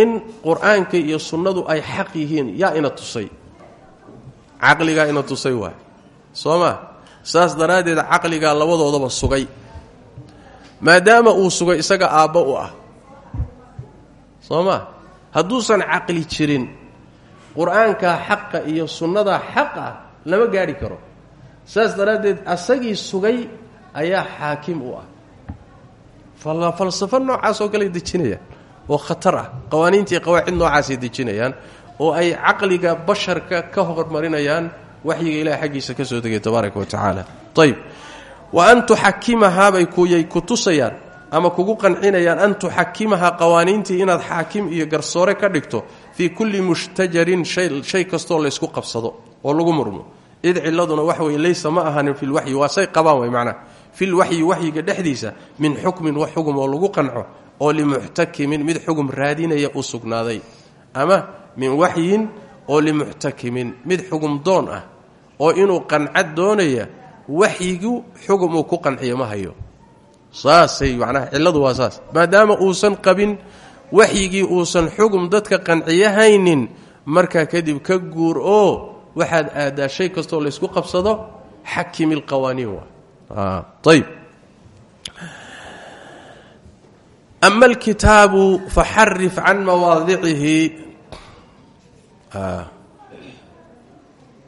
in qur'aanka iyo sunnadu ay xaq yihiin yaa ina tusay caqligaa ina tusay waay soo ma saas daraaddeed caqligaa labadoodaba sugay maadaama uu sugay isaga aabba u ah soo ma hadduusan caqli jirin qur'aankaa xaqa iyo sunnadaa xaq ah lama gaadhi karo saas daraaddeed asagii sugay ayaa xaakim u ah. Falsafo noocaas oo kale dejinayaan oo khatar ah qawaaniintii qawaacid noocaasay dejinayaan oo ay caqliga basharka ka hormarinayaan waxyiga ilahay xaggiisa ka soo degay tabaaraka wa tacaala. Ayb wa an tuxakimahaabay kuyay ku tusayaan ama kugu qancinayaan an tuxakimahaa qawaaniintii inaad xaakim iyo garsoore ka dhigto fii kulli mushtajarin shay kastoo laysku qabsado oo lagu murmo id ciladuna wax weye laysa ma ahanin filwaxyi waa say qabaan way macnaha filwaxyi waxyiga dhexdiisa min xukmin wax xugum oo lagu qanco oo limuxtakimin mid xugum raadinaya u sugnaaday. Ama min waxyin oo limuxtakimin mid xugum doon ah oo inuu qancad doonaya waxyigu xugum uu ku qanciyo ma hayo. Saasay macnaha cilladu waa saas. Maadaama uusan qabin waxyigii uusan xugum dadka qanciyahaynin markaa kadib ka guur oo waxaad aadaa shay kastoo laysku qabsado xakimi lqawaaniin waa. Ayb ama alkitaabu faxarif can mawaadicihi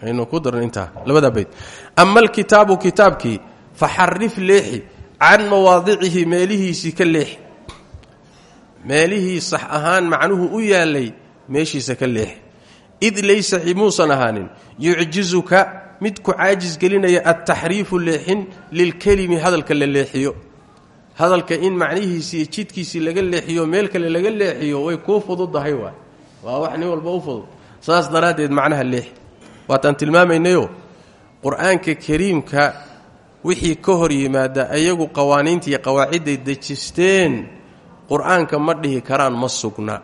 aynu ku darn intaa labadaa bayd ama alkitaabu kitaabkii faxarif leexi can mawaadicihi meelihiisii ka leexi. Meelihii sax ahaan macnuhu u yaalay meeshiisa ka leexi id laysa muusan ahaanin yucjizuka mid ku caajis gelinaya altaxriifu leexin lilkelimi hadalka la leexiyo. Hadalka in macnihiisii iyo jidkiisii laga leexiyo meel kale laga leexiyo way kuu fududahay waay waa wax nin walba u fudud. Saas daraaddeed macnaha leexi waataan tilmaamaynayo qur'aanka kariimka wixii ka hor yimaada ayagu qawaaniintii qawaacidday dejisteen qur'aanka ma dhihi karaan ma sugna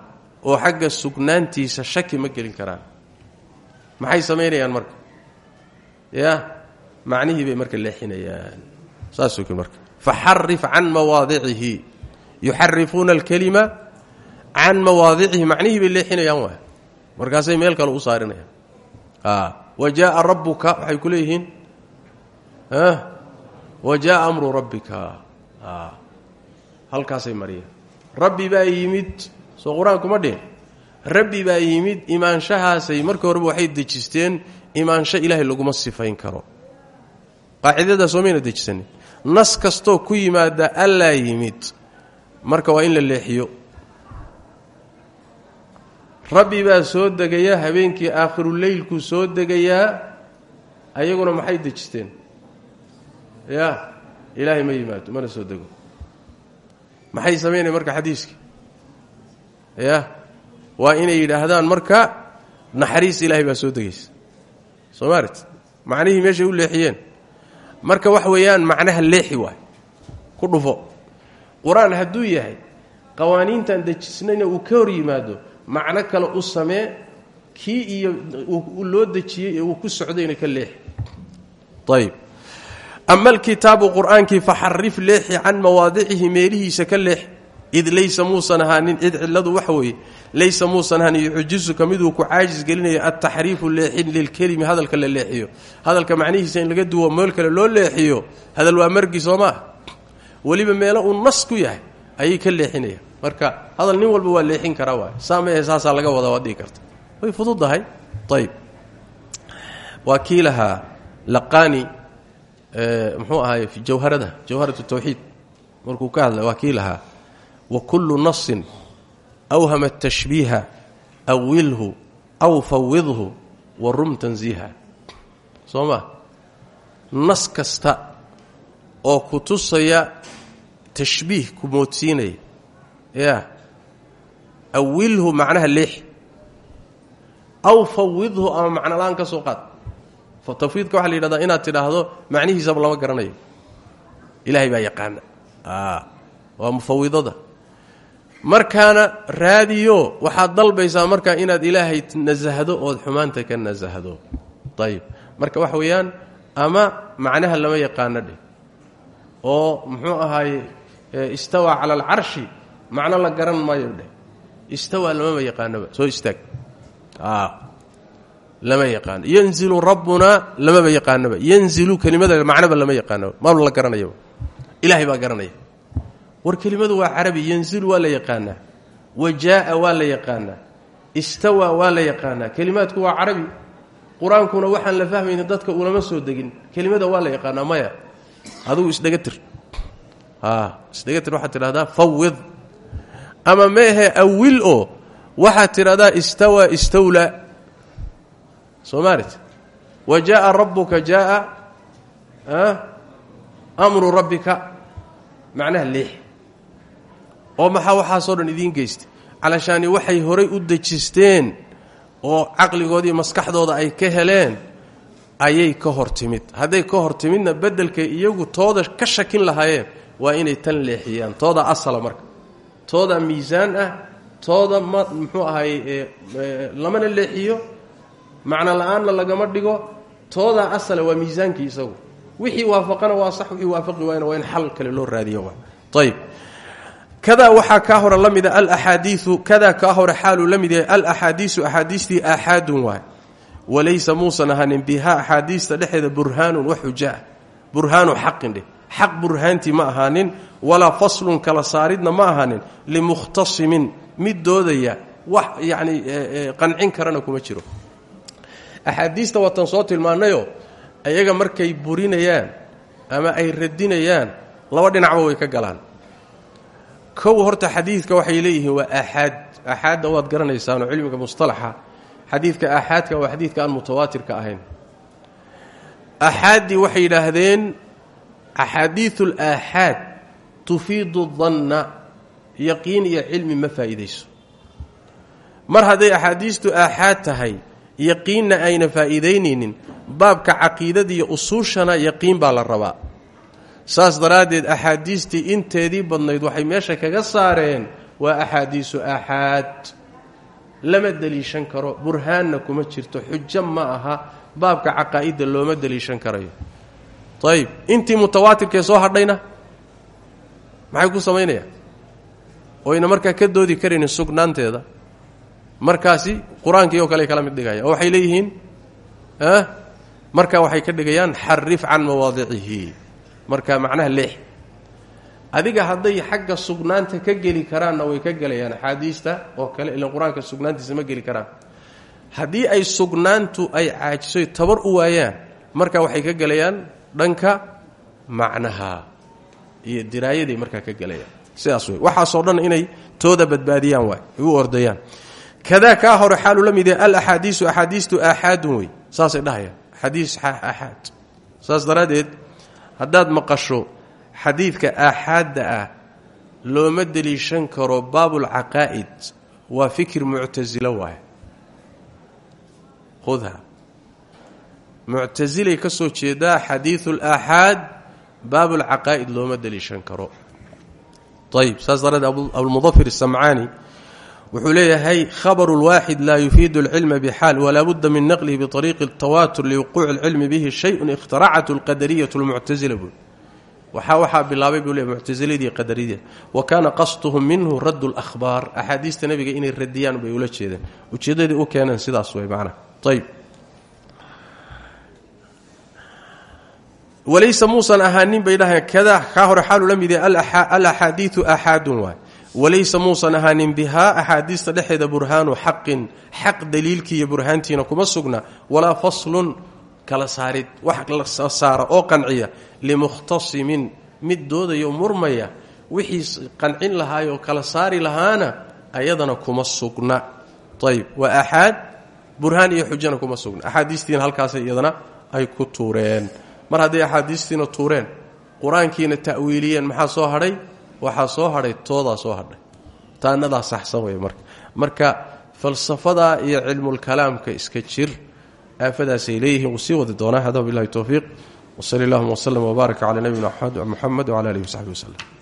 oo xagga sugnaantiisa shaki ma gelin karaan. Maxay samaynayaan marka? Ya macnihii bay marka leexinayaan. Saasuu ki marka faxarif can mawaadicihi yuxarifuuna alkelima can mawaadicihi macnihii bay leexinayaan waay. Markaasay meel kale u saarinayaan. Wa jaaa rabbuka waxay ku leeyihiin. Wa jaaa amru rabbika. Halkaasay mariyeen rabbi baa yimid soo qur'aanku ma dhihin. Rabbi baa yimid imaanshahaasay markii horeba waxay dejisteen imaansho ilaahay laguma sifayn karo. Qaacidadaas soomayna dejisanin. Nas kastoo ku yimaada allaa yimid marka waa in la leexiyo. Rabbi baa soo degaya habeenkii aakhiruleylkuu soo degayaa ayaguna maxay dejisteen? Ya ilaahay ma yimaado mana soo dego. Maxay samaynaya marka xadiiskii ya. Waa inay yidhaahdaan marka naxariis ilaahay baa soo degaysa. Soo maarit macnihii meeshay u leexiyeen. Marka wax weeyaan macnaha leexi waay. Ku dhufo. Qur'aan hadduu yahay qawaaniintan dejisnayna uu ka hor yimaado macno kale u samee kii iyo loo dejiyey ee uu ku socdayna ka leexi ayb ama alkitaabu qur'aankii faxarif leexi can mawaadicihi meelihiisa ka leexi id laysa muusan ahaanin id ciladu waxa weeye laysa muusan ahaanin yuxujizuka miduu ku caajis gelinayo altaxriifu leexin lilkelimi hadalka la leexiyo. Hadalka macnihiisa in laga duwo meel kale loo leexiyo hadal waa margi soo maa weliba meelo uu nas ku yahay ayay ka leexinayaan marka hadal nin walba waa leexin karaa waay. Saamee saasaa laga wada waad dhihi karta. Way fududahay ayb waa kii laqaani muxuu ahaay jawharada jawharat tawxiid. Markuu ka hadla waa wa kullu nasin awhama tashbiiha awilhu aw fawidhu wa rum tanziiha. Soo ma? Nas kasta oo ku tusaya tashbiih ku moodsiinaya. Ya. Awilhu macnaha leexi aw fawidhu ama macnola-aan ka soo qaad. Tafwiidka waxaa la yidhahdaa inaad tidhaahdo macnihiisaba lama garanayo. Ilaahay baa yaqaana. Waa mufawidada markaana raadiyo waxaad dalbaysaa markaa inaad ilaahay nasahdo ood xumaanta ka nasahdo ayib marka waxa weeyaan ama macnaha lama yaqaano dheh oo muxuu ahaaye istawaa cala alcarshi macno la garan maayo dheh. Istawaa lamama yaqaanoba soo istaag. Lama yaqaano. Yanzilu rabbunaa lamaba yaqaanoba yanzilu kelimada macnoba lama yaqaanoba maanu la garanayaba ilaahay baa garanaya war kelimadu waa carabi yanzilu waa la yaqaanaa wajaaa waa la yaqaanaa istawaa waa la yaqaanaa kelimaadku waa carabi. Qur'aankuna waxaan la fahmayni dadka ulama soo degin. Kelimada waa la yaqaanaa maya. Adugu isdhegatir isdhegatir waxaad tidhahdaa fawid ama meehe awil oo waxaad tidhahdaa istawaa istawlaa soo maalit wa jaaa rabbuka jaaa amru rabbika. Macnaha oo maxaa waxaasoo dhan idiin geystay? Calashaani waxay horay u dejisteen oo caqligoodii maskaxdooda ay ka heleen ayay ka hor timid. Hadday ka hor timidna beddelkay iyagu tooda ka shakin lahaayeen waa inay tan leexiyaan. Tooda asala marka. Tooda miisaan ah tooda ma muxuu ahay lamana leexiyo macno la'aanna lagama dhigo tooda asala waa miisaankii isagu. Wixii waafaqana waa sax wixii waafaqi waayna waa in xal kale loo raadiyo ayb kadaa waxaa kaa hore la mida alaxaadiiu kadaa kaa hore xaaluu la mid yahay alaxaadiisu axaadiistii aaxaadun waay. Walaysa muusan ahanin bihaa axaadiista dhexeeda burhaanun wax xujaah burhaanu xaqin dheh. Xaq burhaantii ma ahaanin walaa faslun kala saaridna ma ahaanin limukhtasimin mid doodaya wax yacni qancin karana kuma jiro. Axaadiista waatan soo tilmaannayoo iyaga markay burinayaan ama ay radinayaan laba dhinacba way ka galaan kow horta xadiidka waxay leeyihiin waa aaxaad aaxaadda waad garanaysaanoo cilmiga mustalaxa. Xadiidka aaxaadka waa xadiidka aan mutawaatirka ahayn. Aaxaaddii waxay yidhaahdeen axaadiiu alaaxaad tufiidu danna yaqiin iyo cilmi ma faa'iidayso. Mar hadday axaadiistu aaxaad tahay yaqiinna ayna faa'iidaynaynin baabka caqiidada iyo usuushana yaqiin baa la rabaa saas daraaddeed axaadiistii inteedii badnayd waxay meesha kaga saareen waa axaadiisu aaxaad lama deliishan karo burhaanna kuma jirto xujo ma aha baabka caqaa'idda looma deliishan karayo. Ayib intii mutawaatirkee soo hadhayna? Maxay ku samaynayaan oyna markaa ka doodi karaynin sugnaanteeda. Markaasi qur'aankii oo kale kala mid dhigaya oo waxay leeyihiin markaa waxay ka dhigayaan xarif can mawaadicihi marka macnaha leex. Adiga hadday xagga sugnaanta ka geli karaanna way ka gelayaan axaadiista oo kale ilan qur'aanka sugnaantiisa ma karaan. Haddii ay sugnaantu ay caajisoy tabar u waayaan marka waxay ka gelayaan dhanka macnaha iyo diraayaday markaa ka gelayaan. Sidaas wey waxaasoo dhan inay tooda badbaadiyaan waay ay u ordayaan. Kadaa kaa hore xaaluu la mid yahay alaxaadiisu axaadiistu aaxaadun wey saasay dhahayaan. Axaadiis aaxaad saas daraaddeed haddaad maqasho xadiidka aaxaadda ah looma deliishan karo baabulcaqaa'id waa fikir muctasilo waaye. Khudha. Muctasilay ka soo jeedaa xadiidu alaaxaad baabulcaqaa'id looma deliishan karo. Ayib saas daraaddeed abulmudafir asamcaani wuxuu leeyahay khabaru lwaaxid laa yufiidu alcilma bixaal walaa budda min naqlihi biariiqi altawaatur liwuquuci alcilmi bihi shayun ikhtaracat alqadariyatu lmuctasila buu waxaa waxaa bilaabay buu leeyahy muctasiladii qadariyada wa kaana qasduhum minhu raddu lahbaar axaadiista nebiga inay radiyaan bay ula jeedeen. Ujeeddadii u keeneen sidaas way macnaha ayb walaysa muusan ahaanin bay dhahayn kadaa kaa hore xaalu la mid yahay alaxaadiidu axaadun waay walaysa muusan ahaanin bihaa axaadiista dhexeeda burhaanu xaqin xaq daliilkii iyo burhaantiina kuma sugna walaa faslun kala saarid wax la saara oo qanciya limukhtasimin mid doodayo murmaya wixii qancin lahaay oo kala saari lahaana ayadana kuma sugna. Ayb waa aaxaad burhaan iyo xujana kuma sugna. Axaadiistiina halkaasay iyadana ay ku tuureen. Mar hadday axaadiistiina tuureen qur'aankiina ta'wiiliyeen maxaa soo hadhay waxaa soo hadhay toodaa soo hadhay. Taanadaa saxsan wey marka. Marka falsafadaa iyo cilmulkalaamka iska jir aafadaasay leeyihiin. Wuu sii wadi doonaa. Hada bilahi towfiiq wsali allahuma wslm wbaarak cala nabiyina muxamed wcala alihi wasaxbi waslem